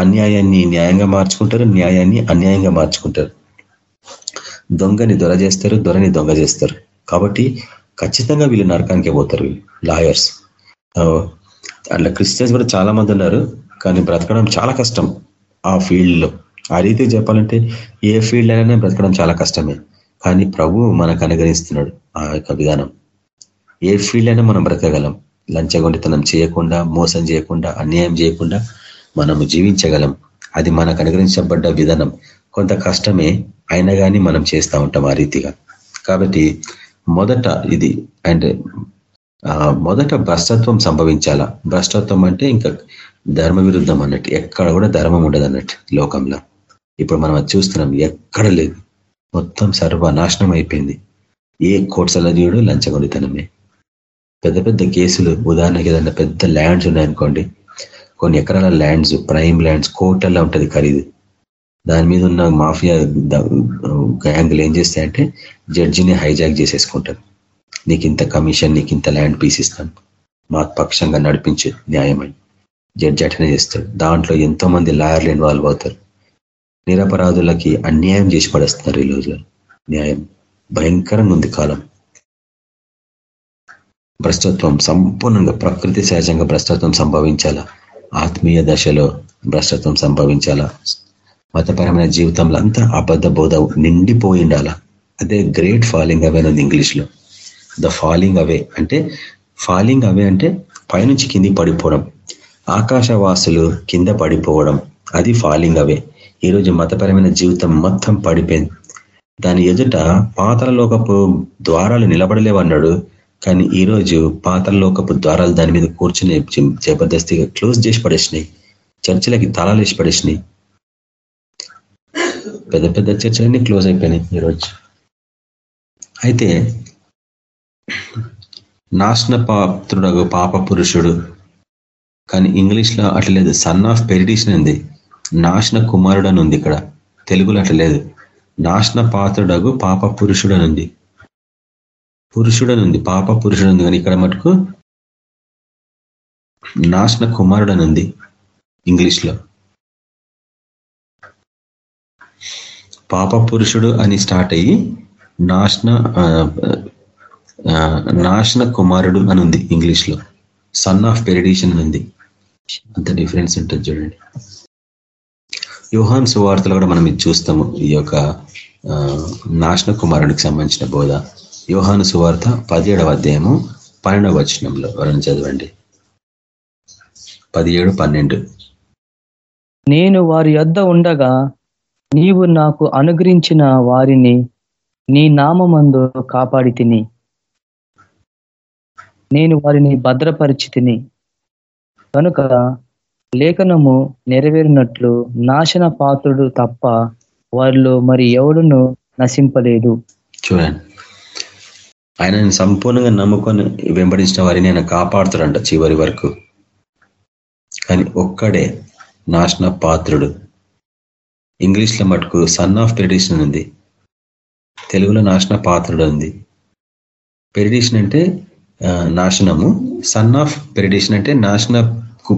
అన్యాయాన్ని న్యాయంగా మార్చుకుంటారు న్యాయాన్ని అన్యాయంగా మార్చుకుంటారు. దొంగని దొర చేస్తారు దొరని దొంగ చేస్తారు కాబట్టి ఖచ్చితంగా వీళ్ళు నరకానికే పోతారు వీళ్ళు లాయర్స్. అట్లా క్రిస్టియన్స్ కూడా చాలా మంది ఉన్నారు కానీ బ్రతకడం చాలా కష్టం ఆ ఫీల్డ్లో. ఆ రీతి చెప్పాలంటే ఏ ఫీల్డ్ అయినా బ్రతకడం చాలా కష్టమే. కానీ ప్రభు మనకు అనుగ్రహిస్తున్నాడు ఆ యొక్క విధానం. ఏ ఫీల్డ్ అయినా మనం బ్రతకగలం. లంచగొండితనం చేయకుండా మోసం చేయకుండా అన్యాయం చేయకుండా మనము జీవించగలం. అది మనకు అనుగ్రహించబడ్డ విధానం. కొంత కష్టమే అయినా కానీ మనం చేస్తూ ఉంటాం ఆ రీతిగా. కాబట్టి మొదట ఇది అండ్ మొదట భ్రష్టత్వం సంభవించాలా? భ్రష్టత్వం అంటే ఇంకా ధర్మ విరుద్ధం అన్నట్టు ఎక్కడ కూడా ధర్మం ఉండదు అన్నట్టు లోకంలో. ఇప్పుడు మనం అది చూస్తున్నాం ఎక్కడ లేదు. మొత్తం సర్వనాశనం అయిపోయింది. ఏ కోట్సల చూడు లంచగొడితనమే. పెద్ద పెద్ద కేసులు ఉదాహరణకి ఏదైనా పెద్ద ల్యాండ్స్ ఉన్నాయనుకోండి. కొన్ని ఎకరాల ల్యాండ్స్ ప్రైమ్ ల్యాండ్స్ కోట్లలో ఉంటుంది ఖరీదు. దాని మీద ఉన్న మాఫియా గ్యాంగ్లు ఏం చేస్తాయంటే జడ్జిని హైజాక్ చేసేసుకుంటారు. నీకు ఇంత కమిషన్ నీకు ఇంత ల్యాండ్ పీస్ ఇస్తాను. మా పక్షంగా నడిపించే న్యాయమని జడ్జి అటనే చేస్తాడు. దాంట్లో ఎంతో మంది లాయర్లు ఇన్వాల్వ్ అవుతారు. నిరపరాధులకి అన్యాయం చేసి పడేస్తున్నారు ఈ రోజు న్యాయం భయంకరంగా ఉంది కాలం. భ్రష్టత్వం సంపూర్ణంగా ప్రకృతి సహజంగా భ్రష్టత్వం సంభవించాలా? ఆత్మీయ దశలో భ్రష్టత్వం సంభవించాలా? మతపరమైన జీవితంలో అంతా అబద్ధ బోధ నిండిపోయిండాలా అదే గ్రేట్ ఫాలింగ్ అవే ఉంది ఇంగ్లీష్లో. ద ఫాలింగ్ అవే అంటే ఫాలింగ్ అవే అంటే పైనుంచి కింది పడిపోవడం. ఆకాశవాసులు కింద పడిపోవడం. అది ఫాలింగ్ అవే. ఈరోజు మతపరమైన జీవితం మొత్తం పడిపోయింది. దాని ఎదుట పాతలలోకపు ద్వారాలు నిలబడలేవన్నాడు కానీ ఈరోజు పాతలలోకపు ద్వారాలు దాని మీద కూర్చుని జబర్దస్తిగా క్లోజ్ చేసి పడేసినాయి. చర్చిలకి తాళాలు వేసి పడేసినాయి. పెద్ద పెద్ద చర్చలన్నీ క్లోజ్ అయిపోయినాయి ఈరోజు అయితే నాశన పాత్రుడు పాప పురుషుడు కానీ ఇంగ్లీష్లో అట్లా లేదు. సన్ ఆఫ్ పెరిడిషన్ ఉంది. నాశన కుమారుడు అని ఉంది ఇక్కడ. తెలుగులో అట్లా లేదు. నాశన పాత్రుడగు పాప పురుషుడు అని ఉంది పురుషుడు అని ఉంది పాప పురుషుడు ఉంది కానీ ఇక్కడ మటుకు నాశన కుమారుడు అని ఉంది ఇంగ్లీష్లో. పాప పురుషుడు అని స్టార్ట్ అయ్యి నాశన నాశన కుమారుడు అని ఉంది ఇంగ్లీష్లో సన్ ఆఫ్ పెరిడిషన్ అని ఉంది అంత డిఫరెన్స్ ఉంటుంది చూడండి. యూహాన్ సువార్తలు కూడా మనం ఇది చూస్తాము. ఈ యొక్క నాశన కుమారుడికి సంబంధించిన బోధ. యోహాను సువార్త పదిహేడవ అధ్యాయము పన్నెండవ వచనంలో. ఎవరైనా చదవండి. పదిహేడు పన్నెండు. నేను వారి యొద్ద ఉండగా నీవు నాకు అనుగ్రహించిన వారిని నీ నామందు కాపాడి తిని. నేను వారిని భద్రపరిచితిని. కనుక లేఖనము నెరవేరినట్లు నాశన పాత్రుడు తప్ప వారిలో మరి ఎవడును నశింపలేదు. చూడండి. ఆయన సంపూర్ణంగా నమ్ముకొని వెంబడించిన వారిని ఆయన కాపాడుతాడంట చివరి వరకు. కానీ ఒక్కడే నాశన పాత్రుడు ఇంగ్లీష్లో మటుకు సన్ ఆఫ్ పెరిడిషన్ ఉంది. తెలుగులో నాశన పాత్రుడు ఉంది. పెరిడిషన్ అంటే నాశనము. సన్ ఆఫ్ పెరిడిషన్ అంటే నాశన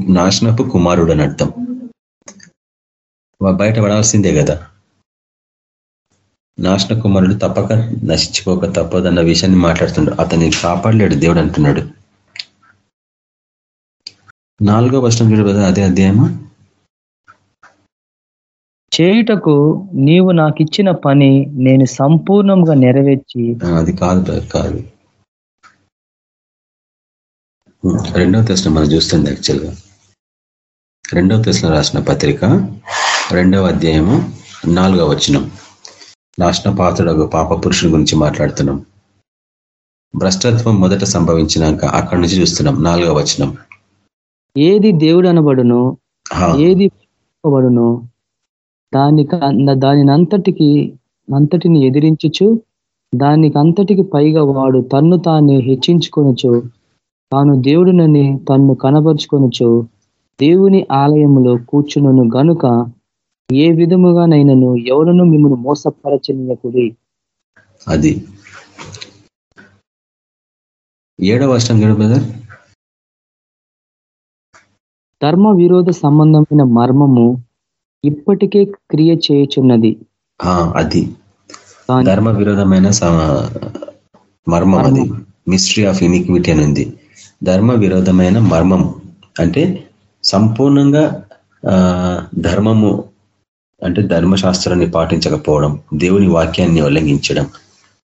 నాశనపు కుమారుడు అని అర్థం. బయట పడాల్సిందే కదా. నాశన కుమారుడు తప్పక నశించిపోక తప్పదన్న విషయాన్ని మాట్లాడుతున్నాడు అతన్ని కాపాడలేడు దేవుడు అంటున్నాడు. నాలుగో వర్షం చూడు కదా అదే అధ్యాయమా. చేయుటకు నీవు నాకు ఇచ్చిన పని నేను సంపూర్ణంగా నెరవేర్చి అది కాదు కాదు. రెండవ తెశలో మనం చూస్తుంది యాక్చువల్గా రెండవ తెశలో రాసిన పత్రిక రెండవ అధ్యాయము నాలుగవ వచనం. నాశన పాత్రుడు పాప పురుషుని గురించి మాట్లాడుతున్నాం. భ్రష్టత్వం మొదట సంభవించినాక అక్కడి నుంచి చూస్తున్నాం నాలుగవ వచనం. ఏది దేవుడు అనబడును ఏది బడును దానికి దానినంతటికి అంతటిని ఎదిరించుచు దానికి అంతటికి పైగా వాడు తన్ను తానే హెచ్చించుకొనొచ్చు తాను దేవుడినని తన్ను కనపరుచుకొనొచ్చు దేవుని ఆలయంలో కూర్చునను గనుక ఏ విధముగానైనాను ఎవరును మిమ్మల్ని మోసపరచనీయకుడి? అది. ఏడవ వర్షం చూడు బ్రదర్. ధర్మ విరోధ సంబంధమైన మర్మము ఇప్పటికే క్రియ చేయుచున్నది. అది. ధర్మ విరోధమైన మర్మం అది. మిస్ట్రీ ఆఫ్ ఇనిక్విటీ అని ఉంది. ధర్మ విరోధమైన మర్మం అంటే సంపూర్ణంగా ధర్మము అంటే ధర్మశాస్త్రాన్ని పాటించకపోవడం దేవుని వాక్యాన్ని ఉల్లంఘించడం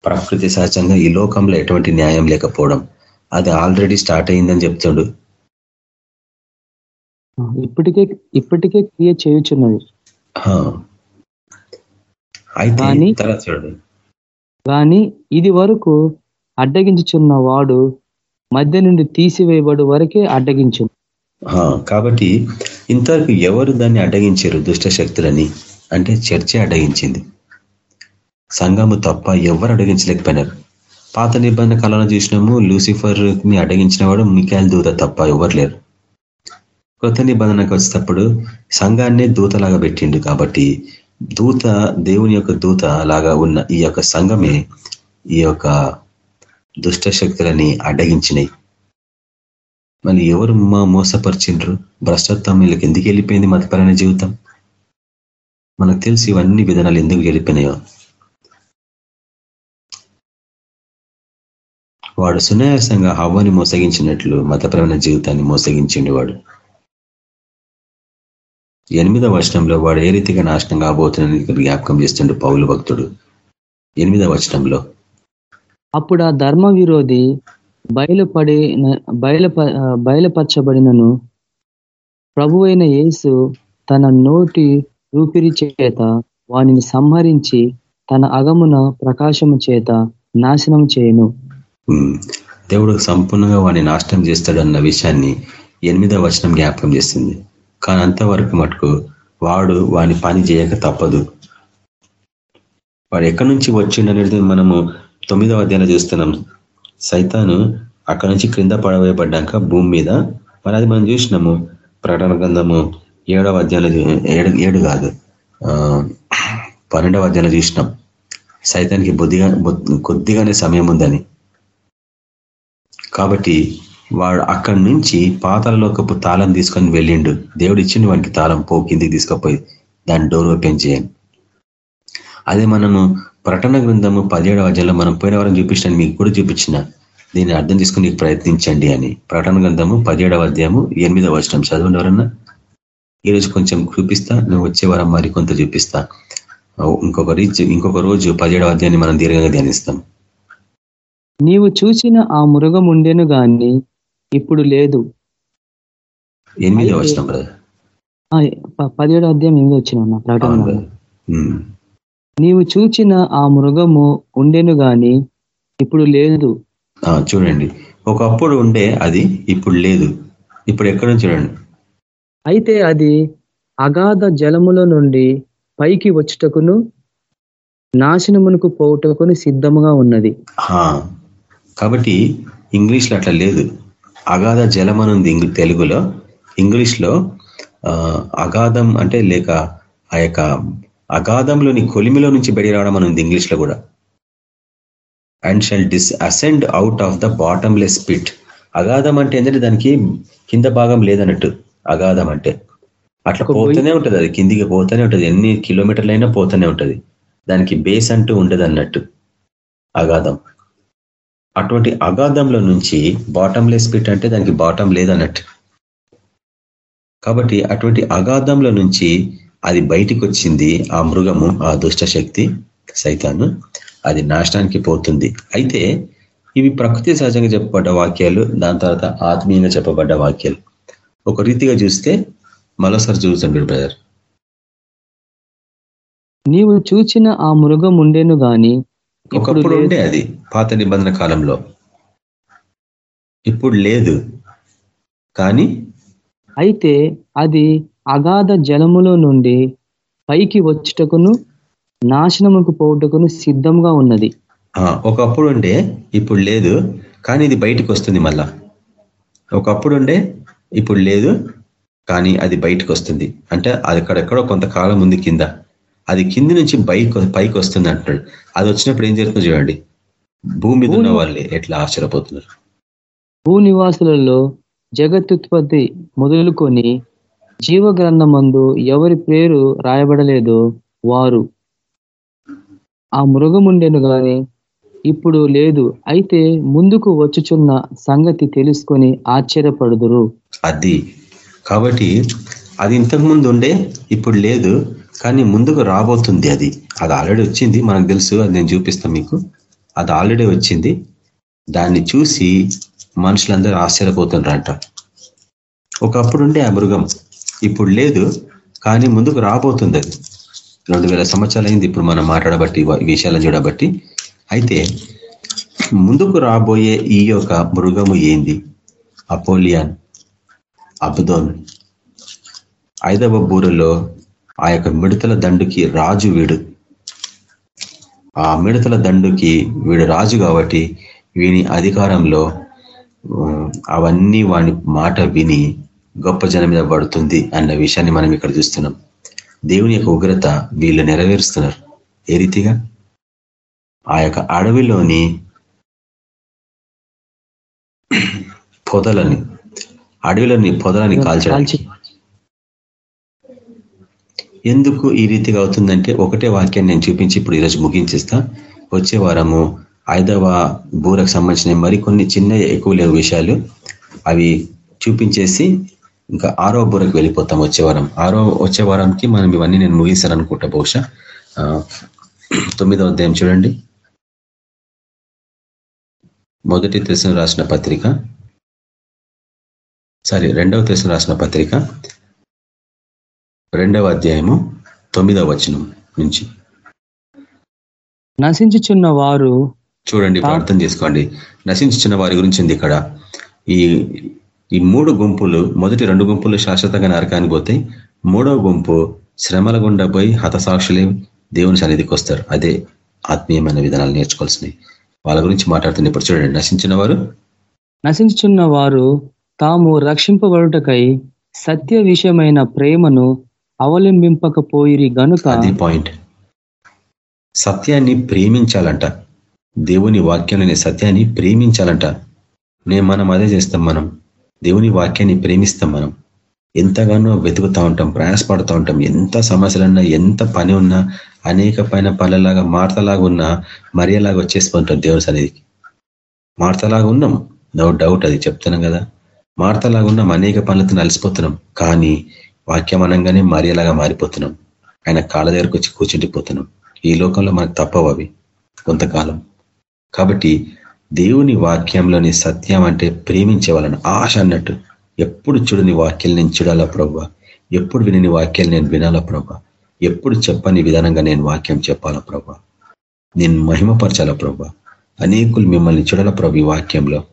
ప్రకృతి సహజంగా ఈ లోకంలో ఎటువంటి న్యాయం లేకపోవడం అది ఆల్రెడీ స్టార్ట్ అయిందని చెప్తుండు. ఇప్పటికే ఇప్పటికే క్రియ చేయుచున్నది. అయితే కానీ ఇది వరకు అడ్డగించుచున్న వాడు మధ్య నుండి తీసివేయబడు వరకే అడ్డగించు. కాబట్టి ఇంతవరకు ఎవరు దాన్ని అడ్డగించారు దుష్ట శక్తులని అంటే చర్చే అడ్డగించింది. సంఘము తప్ప ఎవరు అడ్డగించలేకపోయినారు. పాత నిబంధన కాలంలో చూసినాము లూసిఫర్ని అడ్డగించిన వాడు మికాయల దూత తప్ప ఎవరు లేరు. కొత్త నిబంధనకు వచ్చేటప్పుడు సంఘాన్నే దూతలాగా పెట్టిండు కాబట్టి దూత దేవుని యొక్క దూత లాగా ఉన్న ఈ యొక్క సంఘమే ఈ యొక్క దుష్ట శక్తులని అడ్డగించినాయి మళ్ళీ ఎవరు మా మోసపరిచిండ్రు? భ్రష్టత్వం వీళ్ళకి ఎందుకు వెళ్ళిపోయింది మతపరమైన జీవితం? మనకు తెలిసి ఇవన్నీ విధానాలు ఎందుకు వెళ్ళిపోయినాయో. వాడు సునాయాసంగా హవ్వని మోసగించినట్లు మతపరమైన జీవితాన్ని మోసగించిండు వాడు. ఎనిమిదవ వచనంలో వాడు ఏ రీతిగా నాశనం కాబోతుందని జ్ఞాపకం చేస్తుండే పౌలు భక్తుడు. ఎనిమిదవ వచనంలో అప్పుడు ఆ ధర్మ విరోధి బయలుపడి బయల బయలుపరచబడినను. ప్రభు అయిన యేసు తన నోటి ఊపిరి చేత వానిని సంహరించి తన అగమున ప్రకాశము చేత నాశనం చేయను. దేవుడు సంపూర్ణంగా వాడిని నాశనం చేస్తాడన్న విషయాన్ని ఎనిమిదవ వచనం జ్ఞాపకం చేస్తుంది. కానీ అంతవరకు మటుకు వాడు వాని పని చేయక తప్పదు. వాడు ఎక్కడి నుంచి వచ్చిండనేది మనము తొమ్మిదవ అధ్యాయంలో చూస్తున్నాం. సైతాను అక్కడ నుంచి క్రింద పడవేయబడ్డాక భూమి మీద. మరి అది మనం చూసినాము. ప్రకటన గ్రంథము ఏడవ అధ్యాయంలో ఏడు ఏడు కాదు. పన్నెండవ అధ్యాయంలో చూసినాం. సైతానికి బుద్ధిగా కొద్దిగానే సమయం ఉందని. కాబట్టి వాడు అక్కడి నుంచి పాతాలలోకపు తాళం తీసుకొని వెళ్ళిండు. దేవుడు ఇచ్చిండు వానికి తాళం పో కిందికి తీసుకుపోయి దాన్ని డోర్ ఓపెన్ చేయండి. అదే మనము ప్రకటన గ్రంథము పదిహేడవ అధ్యాయంలో మనం పోయిన వారం చూపించిన మీకు కూడా చూపించిన. దీన్ని అర్థం చేసుకుని ప్రయత్నించండి అని. ప్రకటన గ్రంథము పదిహేడవ అధ్యాయము ఎనిమిదవ వచనం. చదవండి ఎవరన్నా? ఈరోజు కొంచెం చూపిస్తా నువ్వు వచ్చే వారం మరి కొంత చూపిస్తా. ఇంకొక రీచ్ ఇంకొక రోజు పదిహేడవ అధ్యాయాన్ని మనం దీర్ఘంగా ధ్యానిస్తాం. నీవు చూసిన ఆ మృగం ఉండెను గాని ఇప్పుడు లేదు. ఎనిమిదవ వచనం బ్రదర్ పదిహేడో అధ్యాయం ఎనిమిది వచ్చిన ప్రకటన. నీవు చూచిన ఆ మృగము ఉండెను గాని ఇప్పుడు లేదు. చూడండి. ఒకప్పుడు ఉండే అది ఇప్పుడు లేదు. ఇప్పుడు ఎక్కడ చూడండి. అయితే అది అగాధ జలముల నుండి పైకి వచ్చుటకును నాశనమునకు పోవుటకును సిద్ధముగా ఉన్నది. కాబట్టి ఇంగ్లీష్లో అట్లా లేదు. అగాధ జలం అని ఉంది ఇంగ్- తెలుగులో. ఇంగ్లీష్లో ఆ, అగాధం అంటే లేక ఆ యొక్క అగాధంలోని కొలిమిలో నుంచి బయట రావడం అని ఉంది ఇంగ్లీష్లో కూడా. And shall this ascend out of the bottomless pit అగాధం అంటే ఏంటంటే దానికి కింద భాగం లేదన్నట్టు. అగాధం అంటే. అట్లా పోతూనే ఉంటది అది. కిందికి పోతూనే ఉంటది. ఎన్ని కిలోమీటర్లైనా పోతూనే ఉంటది. దానికి బేస్ అంటూ ఉండదు అన్నట్టు. అగాధం. అటువంటి అగాధంలో నుంచి బాటంలెస్ పిట్ అంటే దానికి బాటం లేదన్నట్టు. కాబట్టి అటువంటి అగాధంలో నుంచి అది బయటికి వచ్చింది ఆ మృగము ఆ దుష్ట శక్తి సైతాను. అది నాశనానికి పోతుంది. అయితే ఇవి ప్రకృతి సహజంగా చెప్పబడ్డ వాక్యాలు దాని తర్వాత ఆత్మీయంగా చెప్పబడ్డ వాక్యాలు. ఒక రీతిగా చూస్తే మరోసారి చూస్తాం బ్రదర్. నీవు చూచిన ఆ మృగం ఉండెను గాని ఒకప్పుడు. ఉండే అది పాత నిబంధన కాలంలో. ఇప్పుడు లేదు. కానీ అయితే అది అగాధ జలములో నుండి పైకి వచ్చుటకును నాశనముకు పోవుటకును సిద్ధంగా ఉన్నది. ఆ, ఒకప్పుడు ఉండే ఇప్పుడు లేదు కానీ ఇది బయటకు వస్తుంది మళ్ళా. ఒకప్పుడు ఉండే ఇప్పుడు లేదు కానీ అది బయటకు వస్తుంది అంటే అది అక్కడెక్కడో కొంతకాలం ఉంది కింద. అది కింది నుంచి బైక్ పైకి వస్తుంది అంటున్నాడు. అది వచ్చినప్పుడు ఏం జరుగుతుందో చూడండి. భూమి మీద ఉన్న వాళ్ళే ఎట్లా ఆశ్చర్యపోతున్నారు. భూ నివాసులలో జగత్తుత్పత్తి మొదలుకొని జీవ గ్రంథమందు ఎవరి పేరు రాయబడలేదు? వారు. ఆ మృగముండెను గాని ఇప్పుడు లేదు. అయితే ముందుకు వచ్చుచున్న సంగతి తెలుసుకొని ఆశ్చర్యపడుదురు. అది. కాబట్టి అది ఇంతకు ముందు ఉండే ఇప్పుడు లేదు. కానీ ముందుకు రాబోతుంది అది. అది ఆల్రెడీ వచ్చింది. మనకు తెలుసు. అది నేను చూపిస్తాను మీకు. అది ఆల్రెడీ వచ్చింది. దాన్ని చూసి మనుషులందరూ ఆశ్చర్యపోతుండ్రంట. ఒకప్పుడు ఉండే ఆ మృగం. ఇప్పుడు లేదు కానీ ముందుకు రాబోతుంది అది. రెండు వేల సంవత్సరాలు అయింది ఇప్పుడు మనం మాట్లాడబట్టి విషయాలను చూడబట్టి. అయితే ముందుకు రాబోయే ఈ యొక్క మృగము ఏంది? Apollyon Abaddon. ఐదవ బూరలో ఆ యొక్క మిడతల దండుకి రాజు వీడు. ఆ మిడతల దండుకి వీడు రాజు కాబట్టి వీని అధికారంలో అవన్నీ వాని మాట విని గొప్ప జనం మీద పడుతుంది అన్న విషయాన్ని మనం ఇక్కడ చూస్తున్నాం. దేవుని యొక్క ఉగ్రత వీళ్ళు నెరవేరుస్తున్నారు. ఏ రీతిగా? ఆ యొక్క అడవిలోని పొదలని అడవిలోని పొదలని కాల్చడానికి కాల్చి. ఎందుకు ఈ రీతిగా అవుతుందంటే ఒకటే వాక్యాన్ని నేను చూపించి ఇప్పుడు ఈరోజు ముగించేస్తా. వచ్చే వారము ఐదవ బూరకు సంబంధించిన మరికొన్ని చిన్న ఎక్కువ లేవు విషయాలు అవి చూపించేసి ఇంకా ఆరో బూరకు వెళ్ళిపోతాం వచ్చే వారం. ఆరో వచ్చే వారంకి మనం ఇవన్నీ నేను ముగిస్తాను అనుకుంటా బహుశా. ఆ, తొమ్మిదవ అధ్యాయం చూడండి. మొదటి తెశను రాసిన పత్రిక. సారీ రెండవ తెశను రాసిన పత్రిక. రెండవ అధ్యాయము తొమ్మిదవ వచనం నుంచి. నశించుచున్న వారు చూడండి అర్థం చేసుకోండి. నశించుచున్న వారి గురించి ఇక్కడ. ఈ ఈ మూడు గుంపులు మొదటి రెండు గుంపులు శాశ్వతంగా నరకానికి పోతాయి. మూడో గుంపు శ్రమల గుండా పోయి హతసాక్షులే దేవుని సన్నిధికి వస్తారు. అదే ఆత్మీయమైన విధానాలు నేర్చుకోవాల్సినవి. వాళ్ళ గురించి మాట్లాడుతుంది ఇప్పుడు చూడండి. నశించిన వారు? నశించుచున్న వారు తాము రక్షింపబడుటకై సత్య విషయమైన ప్రేమను అవలంబింపకపోయిరి గనుక అది పాయింట్ సత్యాన్ని ప్రేమించాలంట. దేవుని వాక్యంలోని సత్యాన్ని ప్రేమించాలంట. నేను మనం అదే చేస్తాం మనం. దేవుని వాక్యాన్ని ప్రేమిస్తాం మనం. ఎంతగానో వెతుకుతూ ఉంటాం ప్రయాసపడుతూ ఉంటాం. ఎంత సమస్యలున్నా ఎంత పని ఉన్నా అనేక పైన పనులలాగా మార్తలాగా ఉన్నా మరియలాగా వచ్చేసుకుంటాం దేవుని సన్నిధికి. మార్తలాగా ఉన్నాం నో డౌట్ అది చెప్తున్నాం కదా. మార్తలాగా ఉన్నాం అనేక పనులతో నలిసిపోతున్నాం. కానీ వాక్యం అనగానే మరియలాగా మారిపోతున్నాం. ఆయన కాళ్ళ దగ్గరకు వచ్చి కూర్చుండిపోతున్నాం. ఈ లోకంలో మనకు తప్పవు అవి కొంతకాలం. కాబట్టి దేవుని వాక్యంలోని సత్యం అంటే ప్రేమించే వాళ్ళని ఆశ అన్నట్టు. ఎప్పుడు చూడని వాక్యాలు నేను చూడాలా ప్రభా? ఎప్పుడు వినని వాక్యాలు నేను వినాలా ప్రభా? ఎప్పుడు చెప్పని విధానంగా నేను వాక్యం చెప్పాలా ప్రభా? నేను మహిమపరచాలా ప్రభా? అనేకులు మిమ్మల్ని చూడాల ప్రభు ఈ వాక్యంలో?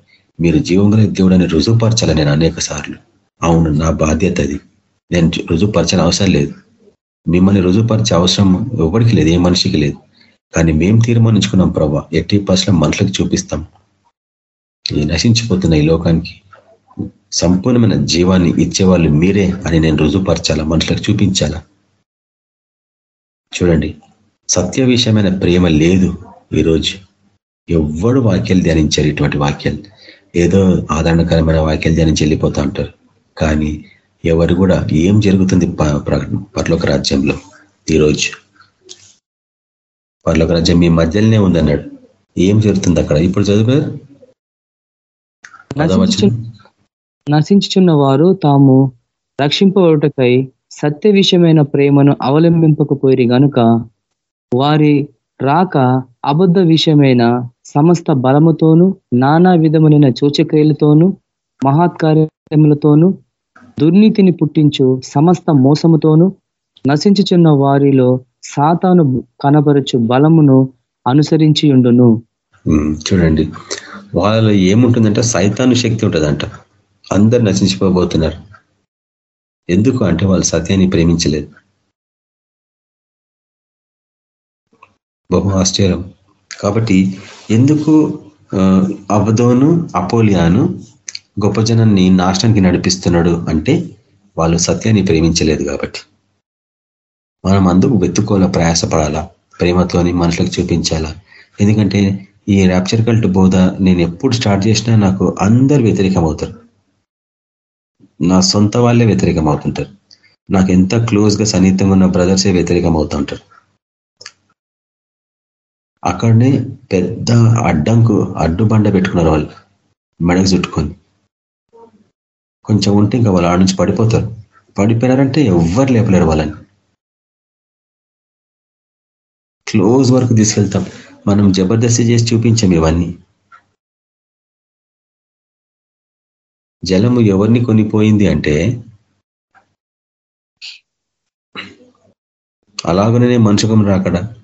మీరు జీవంగల దేవుడని రుజువుపరచాల నేను అనేక సార్లు. అవును నా బాధ్యత అది. నేను రుజువుపరచాలని అవసరం లేదు. మిమ్మల్ని రుజువుపరిచే అవసరం ఎవరికి లేదు ఏ మనిషికి లేదు. కానీ మేము తీర్మానించుకున్నాం ప్రభా. ఎట్టి పర్సెంట్ మనుషులకు చూపిస్తాం. ఈ నశించిపోతున్న ఈ లోకానికి సంపూర్ణమైన జీవాన్ని ఇచ్చేవాళ్ళు మీరే అని నేను రుజుపరచాలా మనుషులకు చూపించాలా? చూడండి. సత్య విషయమైన ప్రేమ లేదు ఈరోజు. ఎవ్వడు వాక్యాలు ధ్యానించారు ఇటువంటి వాక్యాలు. ఏదో ఆదరణకరమైన వాక్యాలు ధ్యానించి వెళ్ళిపోతూ ఉంటారు. కానీ ఎవరు కూడా ఏం జరుగుతుంది పర్లోక రాజ్యంలో ఈరోజు? పర్లోక రాజ్యం మీ మధ్యలోనే ఉందన్నాడు. ఏం జరుగుతుంది అక్కడ? ఇప్పుడు చదువు నశించుచున్న వారు తాము రక్షింపబడుటకై సత్య విషయమైన ప్రేమను అవలంబింపకపోయి గనుక వారి రాక అబద్ధ విషయమైన సమస్త బలముతోనూ నానా విధములైన చూచక్రియలతోనూ మహాత్కార్యములతోనూ దుర్నీతిని పుట్టించు సమస్త మోసముతోనూ నశించుచున్న వారిలో సాతాను కనపరచు బలమును అనుసరించి ఉండును చూడండి. వాళ్ళలో ఏముంటుందంటే సైతాను శక్తి ఉంటుందంట. అందరు నశించిపోబోతున్నారు. ఎందుకు అంటే వాళ్ళు సత్యాన్ని ప్రేమించలేదు. బహు ఆశ్చర్యం. కాబట్టి ఎందుకు అబదోను అపోలియాను గొప్ప జనాన్ని నాశనానికి నడిపిస్తున్నాడు అంటే వాళ్ళు సత్యాన్ని ప్రేమించలేదు కాబట్టి. మనం అందుకు వెతుక్కోవాలా ప్రయాసపడాలా ప్రేమతోని మనుషులకు చూపించాలా? ఎందుకంటే ఈ ర్యాప్చర్ కల్ట్ బోధ నేను ఎప్పుడు స్టార్ట్ చేసినా నాకు అందరు వ్యతిరేకం అవుతారు నా సొంత వాళ్ళే వ్యతిరేకం అవుతుంటారు నాకు ఎంత క్లోజ్గా సన్నిహితంగా ఉన్న బ్రదర్సే వ్యతిరేకం అవుతుంటారు అక్కడనే పెద్ద అడ్డంకు అడ్డుబండ పెట్టుకున్నారు వాళ్ళు మెడకు చుట్టుకొని. కొంచెం ఉంటే ఇంకా వాళ్ళు ఆడ నుంచి పడిపోతారు. పడిపోయినారంటే ఎవ్వరు లేపలేరు వాళ్ళని. క్లోజ్ వరకు తీసుకెళ్తాం. మనం జబర్దస్తి చేసి చూపించాం ఇవన్నీ. జలము ఎవరిని కొనిపోయింది అంటే అలాగనే మనుషుకం రాకడా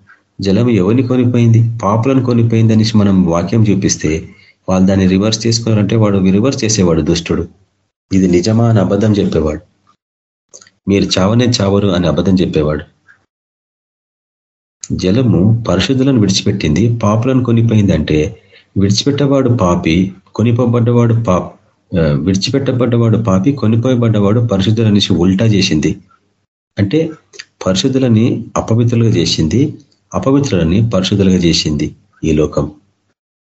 జలము ఎవరిని కొనిపోయింది? పాపులను కొనిపోయింది అనేసి మనం వాక్యం చూపిస్తే వాళ్ళు దాన్ని రివర్స్ చేసుకోవాలంటే వాడు రివర్స్ చేసేవాడు దుష్టుడు. ఇది నిజమా అని అబద్ధం చెప్పేవాడు. మీరు చావనే చావరు అని అబద్ధం చెప్పేవాడు. జలము పరిశుద్ధులను విడిచిపెట్టింది పాపులను కొనిపోయింది అంటే విడిచిపెట్టవాడు పాపి కొనిపోబడ్డవాడు పా విడిచిపెట్టబడ్డవాడు పాపి కొనిపోయబడ్డవాడు పరిశుద్ధులనేసి ఉల్టా చేసింది. అంటే పరిశుద్ధులని అపవిత్రులుగా చేసింది అపవిత్రులని పరిశుద్ధులుగా చేసింది ఈ లోకం.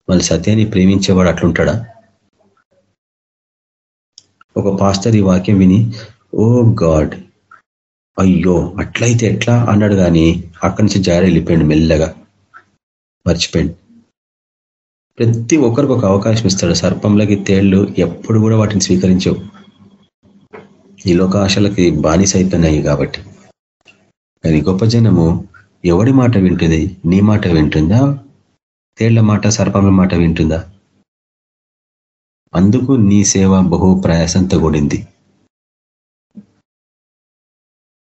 మన సత్యాన్ని ప్రేమించేవాడు అట్లుంటాడా? ఒక పాస్టర్ ఈ వాక్యం విని ఓ గాడ్ అయ్యో అట్లయితే ఎట్లా? అన్నాడు కానీ అక్కడి నుంచి జారి వెళ్ళిపోయాడు మెల్లగా. మర్చిపోయాడు. ప్రతి ఒక్కరికి ఒక అవకాశం ఇస్తాడు. సర్పంలకి తేళ్ళు ఎప్పుడు కూడా వాటిని స్వీకరించవు. ఈ లోకాశలకి బానిస అయిపోయినాయి కాబట్టి. కానీ గొప్ప జనము ఎవడి మాట వింటుంది? నీ మాట వింటుందా? తేళ్ళ మాట సర్పంల మాట వింటుందా? అందుకు నీ సేవ బహు ప్రయాసంతో కూడింది.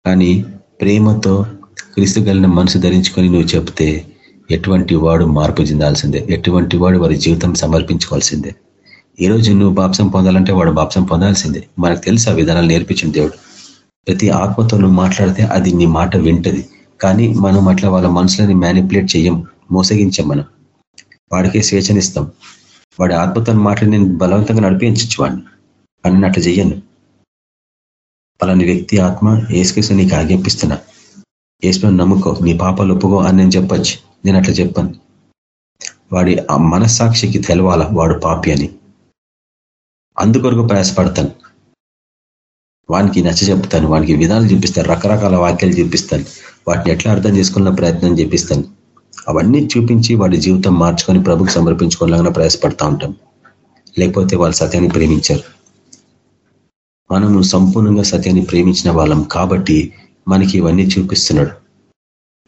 కానీ ప్రేమతో క్రీస్తు కలిగిన మనసు ధరించుకొని నువ్వు చెప్తే ఎటువంటి వాడు మార్పు చెందాల్సిందే? ఎటువంటి వాడు వారి జీవితం సమర్పించుకోవాల్సిందే? ఈరోజు నువ్వు బాప్సం పొందాలంటే వాడు బాప్సం పొందాల్సిందే. మనకు తెలుసు ఆ విధానాలు నేర్పించిన దేవుడు. ప్రతి ఆత్మతో నువ్వు మాట్లాడితే అది నీ మాట వింటది. కానీ మనం అట్లా వాళ్ళ మనసులని మ్యానిపులేట్ చేయం మోసగించాం మనం. వాడికే స్వేచ్ఛనిస్తాం. వాడి ఆత్మతో మాట్లాడి నేను బలవంతంగా నడిపించచ్చు వాడిని. అని అట్లా చెయ్యను. పలాని వ్యక్తి ఆత్మ ఏసుకేసు నీకు ఆజ్ఞాపిస్తున్నా. ఏసుకొని నమ్ముకో నీ పాపాలు ఒప్పుకో అని నేను చెప్పచ్చు. నేను అట్లా చెప్పాను. వాడి ఆ మనస్సాక్షికి తెలవాల? వాడు పాపి అని. అందుకొరకు ప్రయాసపడతాను. వానికి నచ్చ చెప్తాను. వానికి విధానం చూపిస్తాను. రకరకాల వాక్యాలు చూపిస్తాను. వాటిని ఎట్లా అర్థం చేసుకున్న ప్రయత్నం చేపిస్తాను. అవన్నీ చూపించి వాడి జీవితం మార్చుకొని ప్రభుకు సమర్పించుకోలేగా ప్రయాసపడతా ఉంటాం లేకపోతే వాళ్ళు సత్యాన్ని ప్రేమించారు. మనము సంపూర్ణంగా సత్యాన్ని ప్రేమించిన వాళ్ళం కాబట్టి మనకి ఇవన్నీ చూపిస్తున్నాడు.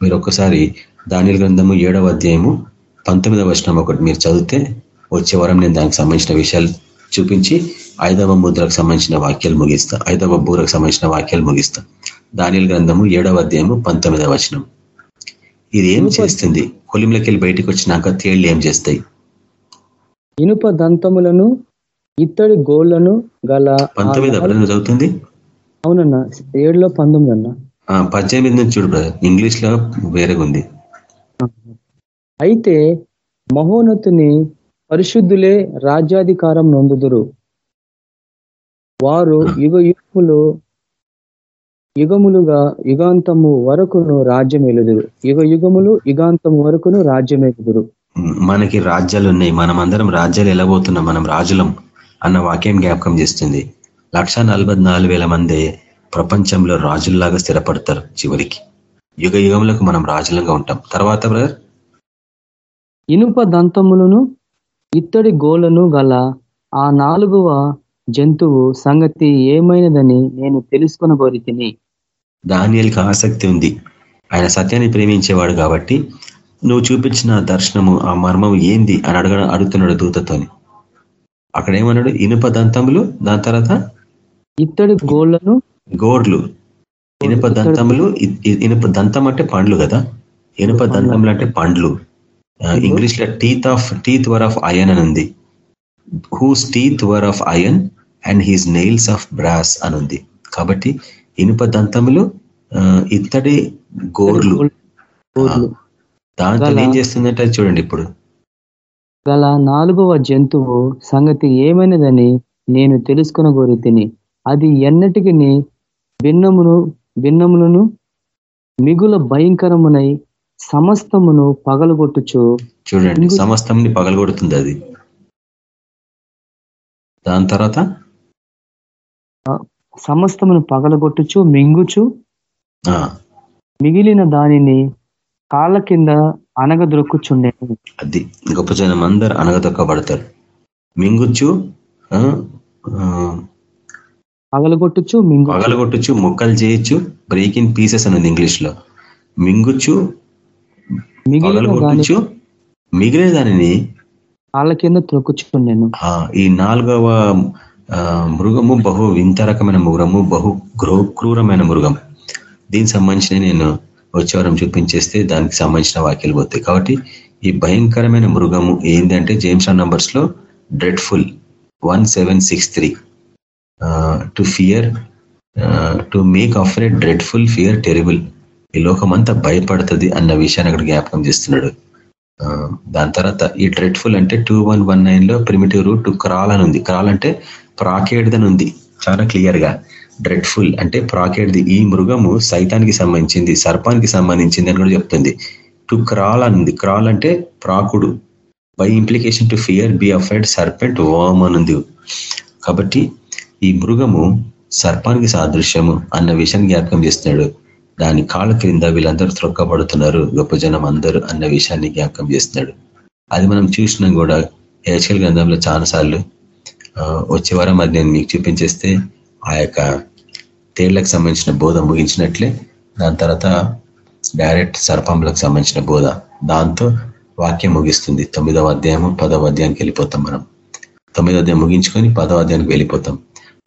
మీరు ఒక్కసారి దానిల గ్రంథము ఏడవ అధ్యాయము పంతొమ్మిదవ వర్షం ఒకటి మీరు చదివితే వచ్చే వారం నేను దానికి సంబంధించిన విషయాలు చూపించి ఐదవ ముద్రకు సంబంధించిన వాక్యాలు ముగిస్తా. ఐదవ బూరకు సంబంధించిన వాక్యాలు ముగిస్తా. దానిల గ్రంథము ఏడవ అధ్యాయము పంతొమ్మిదవ వచనం. ఇది ఏం చేస్తుంది? కొలింలోకి వెళ్ళి బయటకు వచ్చినాక తేళ్ళు ఏం చేస్తాయి? ఇనుప దంతములను ఇత్తడి గోళ్ళను గల పంతొమ్మిది చదువుతుంది? అవునన్న ఏడులో పంతొమ్మిది అన్న. పద్దెనిమిది నుంచి చూడు బ్రదర్ ఇంగ్లీష్లో వేరేగా ఉంది అయితే మహోన్నతుని పరిశుద్ధులే రాజ్యాధికారం నొందుదురు. వారు యుగ యుగములు యుగములుగా యుగాంతము వరకును రాజ్యం ఎలుదురు యుగ యుగములు యుగాంతము వరకును రాజ్యం ఎలుదురు మనకి రాజ్యాలు ఉన్నాయి మనం అందరం రాజ్యాలు ఎలా పోతున్నాం మనం రాజులం. అన్న వాక్యం జ్ఞాపకం చేస్తుంది. లక్ష మంది ప్రపంచంలో రాజుల్లాగా స్థిరపడతారు చివరికి. యుగ యుగములకు మనం రాజులంగా ఉంటాం. తర్వాత బ్రదర్? ఇనుప దంతములను ఇత్తడి గోళ్ళను గల ఆ నాలుగవ జంతువు సంగతి ఏమైనదని నేను తెలుసుకొనగోరి తిని. దానియల్కి ఆసక్తి ఉంది. ఆయన సత్యాన్ని ప్రేమించేవాడు కాబట్టి నువ్వు చూపించిన దర్శనము ఆ మర్మం ఏంది? అని అడగ అడుగుతున్నాడు దూతతోని. అక్కడ ఏమన్నాడు? ఇనుప దంతములు దాని తర్వాత ఇత్తడి గోళ్ళను గోర్లు. ఇనుప దంతములు ఇనుప దంతం అంటే పండ్లు కదా? ఇనుప దంతములు అంటే పండ్లు. ఇంగ్లీష్లో teeth of teeth were of iron అని ఉంది. Whose teeth were of iron and his nails of brass అని ఉంది. కాబట్టి ఇనుప దంతములు ఇత్తడి గోర్లు. గోర్లు. దాంతో ఏం చేస్తుందంటే అది చూడండి ఇప్పుడు. గల నాలుగవ జంతువు సంగతి ఏమైనదని నేను తెలుసుకొనగోరి తిని అది ఎన్నటికి భిన్నమును భిన్నములను మిగుల భయంకరమునై సమస్తమును పగలగొట్టుచు. చూడండి సమస్తంని పగలగొడుతుంది అది. దాని తర్వాత? సమస్తమును పగలగొట్టుచు మింగుచు. మిగిలిన దానిని కాళ్ళ కింద అనగదొరుకుచుండే అది గొప్ప జనం అందరు అనగదొక్కబడతారు. మింగుచ్చు పగలగొట్టుచు మింగు పగలగొట్టచ్చు ముక్కలు చేయొచ్చు బ్రేక్ ఇన్ పీసెస్ అని ఉంది ఇంగ్లీష్లో మింగుచ్చు పగలగొట్టచ్చు మిగిలిన దానిని కాళ్ళ కింద త్రొక్కుచుండెను. ఈ నాలుగవ మృగము బహు వింత రకమైన మృగము బహు క్రూ క్రూరమైన మృగం. దీనికి సంబంధించిన నేను వచ్చేవారం చూపించేస్తే దానికి సంబంధించిన వాక్యాలు పోతాయి. కాబట్టి ఈ భయంకరమైన మృగము ఏంటంటే James నంబర్స్లో dreadful one seven six three to fear to make afraid dreadful fear terrible ఈ లోకమంతా భయపడుతుంది అన్న విషయాన్ని అక్కడ జ్ఞాపకం చేస్తున్నాడు. దాని తర్వాత ఈ డ్రెడ్ఫుల్ అంటే టూ వన్ వన్ నైన్లో ప్రిమిటివ్ రూట్ టు క్రాల్ అని ఉంది. క్రాల్ అంటే ప్రాకేడ్దని ఉంది. చాలా క్లియర్గా డ్రెడ్ఫుల్ అంటే ప్రాకేడ్ది ఈ మృగము సైతానికి సంబంధించింది సర్పానికి సంబంధించింది అని కూడా చెప్తుంది. టు క్రాల్ అని ఉంది క్రాల్ అంటే ప్రాకుడు. By implication to fear be afraid serpent worm అని ఉంది కాబట్టి ఈ మృగము సర్పానికి సాదృశ్యము అన్న విషయాన్ని జ్ఞాపకం చేస్తున్నాడు. దాని కాళ్ళ క్రింద వీళ్ళందరూ త్రొక్కబడుతున్నారు. గొప్ప జనం అందరూ అన్న విషయాన్ని జ్ఞాపకం చేస్తున్నాడు. అది మనం చూసినాం కూడా. హెచ్కల్ గ్రంథంలో చాలాసార్లు వచ్చే వారం అది నేను మీకు చూపించేస్తే ఆ యొక్క తేళ్ళకు సంబంధించిన బోధ ముగించినట్లే దాని తర్వాత డైరెక్ట్ సర్పంలకు సంబంధించిన బోధ. దాంతో వాక్యం ముగిస్తుంది. తొమ్మిదవ అధ్యాయము పదవ అధ్యాయానికి వెళ్ళిపోతాం మనం. తొమ్మిదవ అధ్యాయం ముగించుకొని పదవ అధ్యాయానికి వెళ్ళిపోతాం.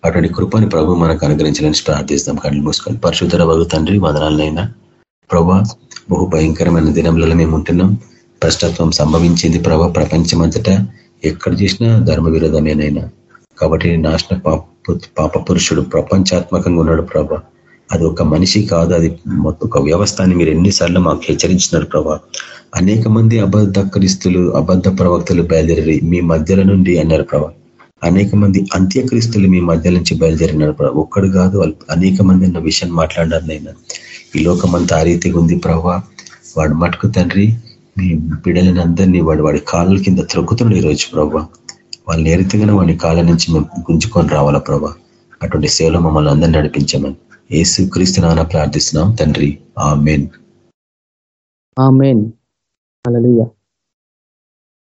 అటువంటి కృపని ప్రభు మనకు అనుగ్రహించాలని ప్రార్థిస్తాం. కళ్ళు మూసుకొని పరిశుద్ధర వగు తండ్రి వదనాలనైనా ప్రభా బహు భయంకరమైన దినంలో మేము ఉంటున్నాం. భ్రష్టత్వం సంభవించింది ప్రభా ప్రపంచమంతటా ఎక్కడ చూసినా ధర్మ విరోధమేనైనా కాబట్టి నాశన పాప పాప పురుషుడు ప్రపంచాత్మకంగా ఉన్నాడు ప్రభా. అది ఒక మనిషి కాదు అది ఒక వ్యవస్థ అని మీరు ఎన్నిసార్లు మాకు హెచ్చరించినారు ప్రభా. అనేక మంది అబద్ధ క్రిస్తులు అబద్ధ ప్రవక్తలు బయలుదేరి మీ మధ్యలో నుండి అన్నారు ప్రభా. అనేక మంది అంత్యక్రీస్తులు మీ మధ్య నుంచి బయలుదేరినారు ప్రభా. ఒక్కడు కాదు వాళ్ళు అనేక మంది అన్న విషయం మాట్లాడారు నైనా ఈ లోకమంతా ఆ రీతిగా ఉంది ప్రభా. వాడు మటుకు తండ్రి మీ బిడలని అందరినీ వాడు వాడి కాళ్ళ కింద త్రొక్కుతున్నాడు ఈరోజు ప్రభా. వాళ్ళని ఏ రీతిగానే వాడి కాళ్ళ నుంచి మేము గుంజుకొని రావాలా ప్రభా? అటువంటి సేవలో మమ్మల్ని అందరినీ నడిపించమని. ఏసు క్రీస్తునాన ప్రార్థిస్తున్నాం తండ్రి. ఆ మెయిన్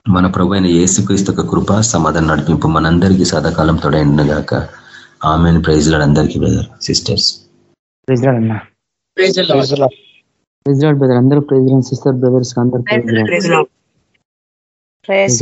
మన ప్రభు అయిన ఏసుక్రీస్తు యొక్క కృప సమాధానం నడిపింపు మనందరికీ సదాకాలం తోడైండుగాక ఆమెన్. ప్రైజ్ లాడ్ అందరికీ బ్రదర్ సిస్టర్స్. బ్రదర్. అందరూ ప్రైజ్ సిస్టర్ బ్రదర్స్ అందరూ ప్రైజ్ ప్రైజ్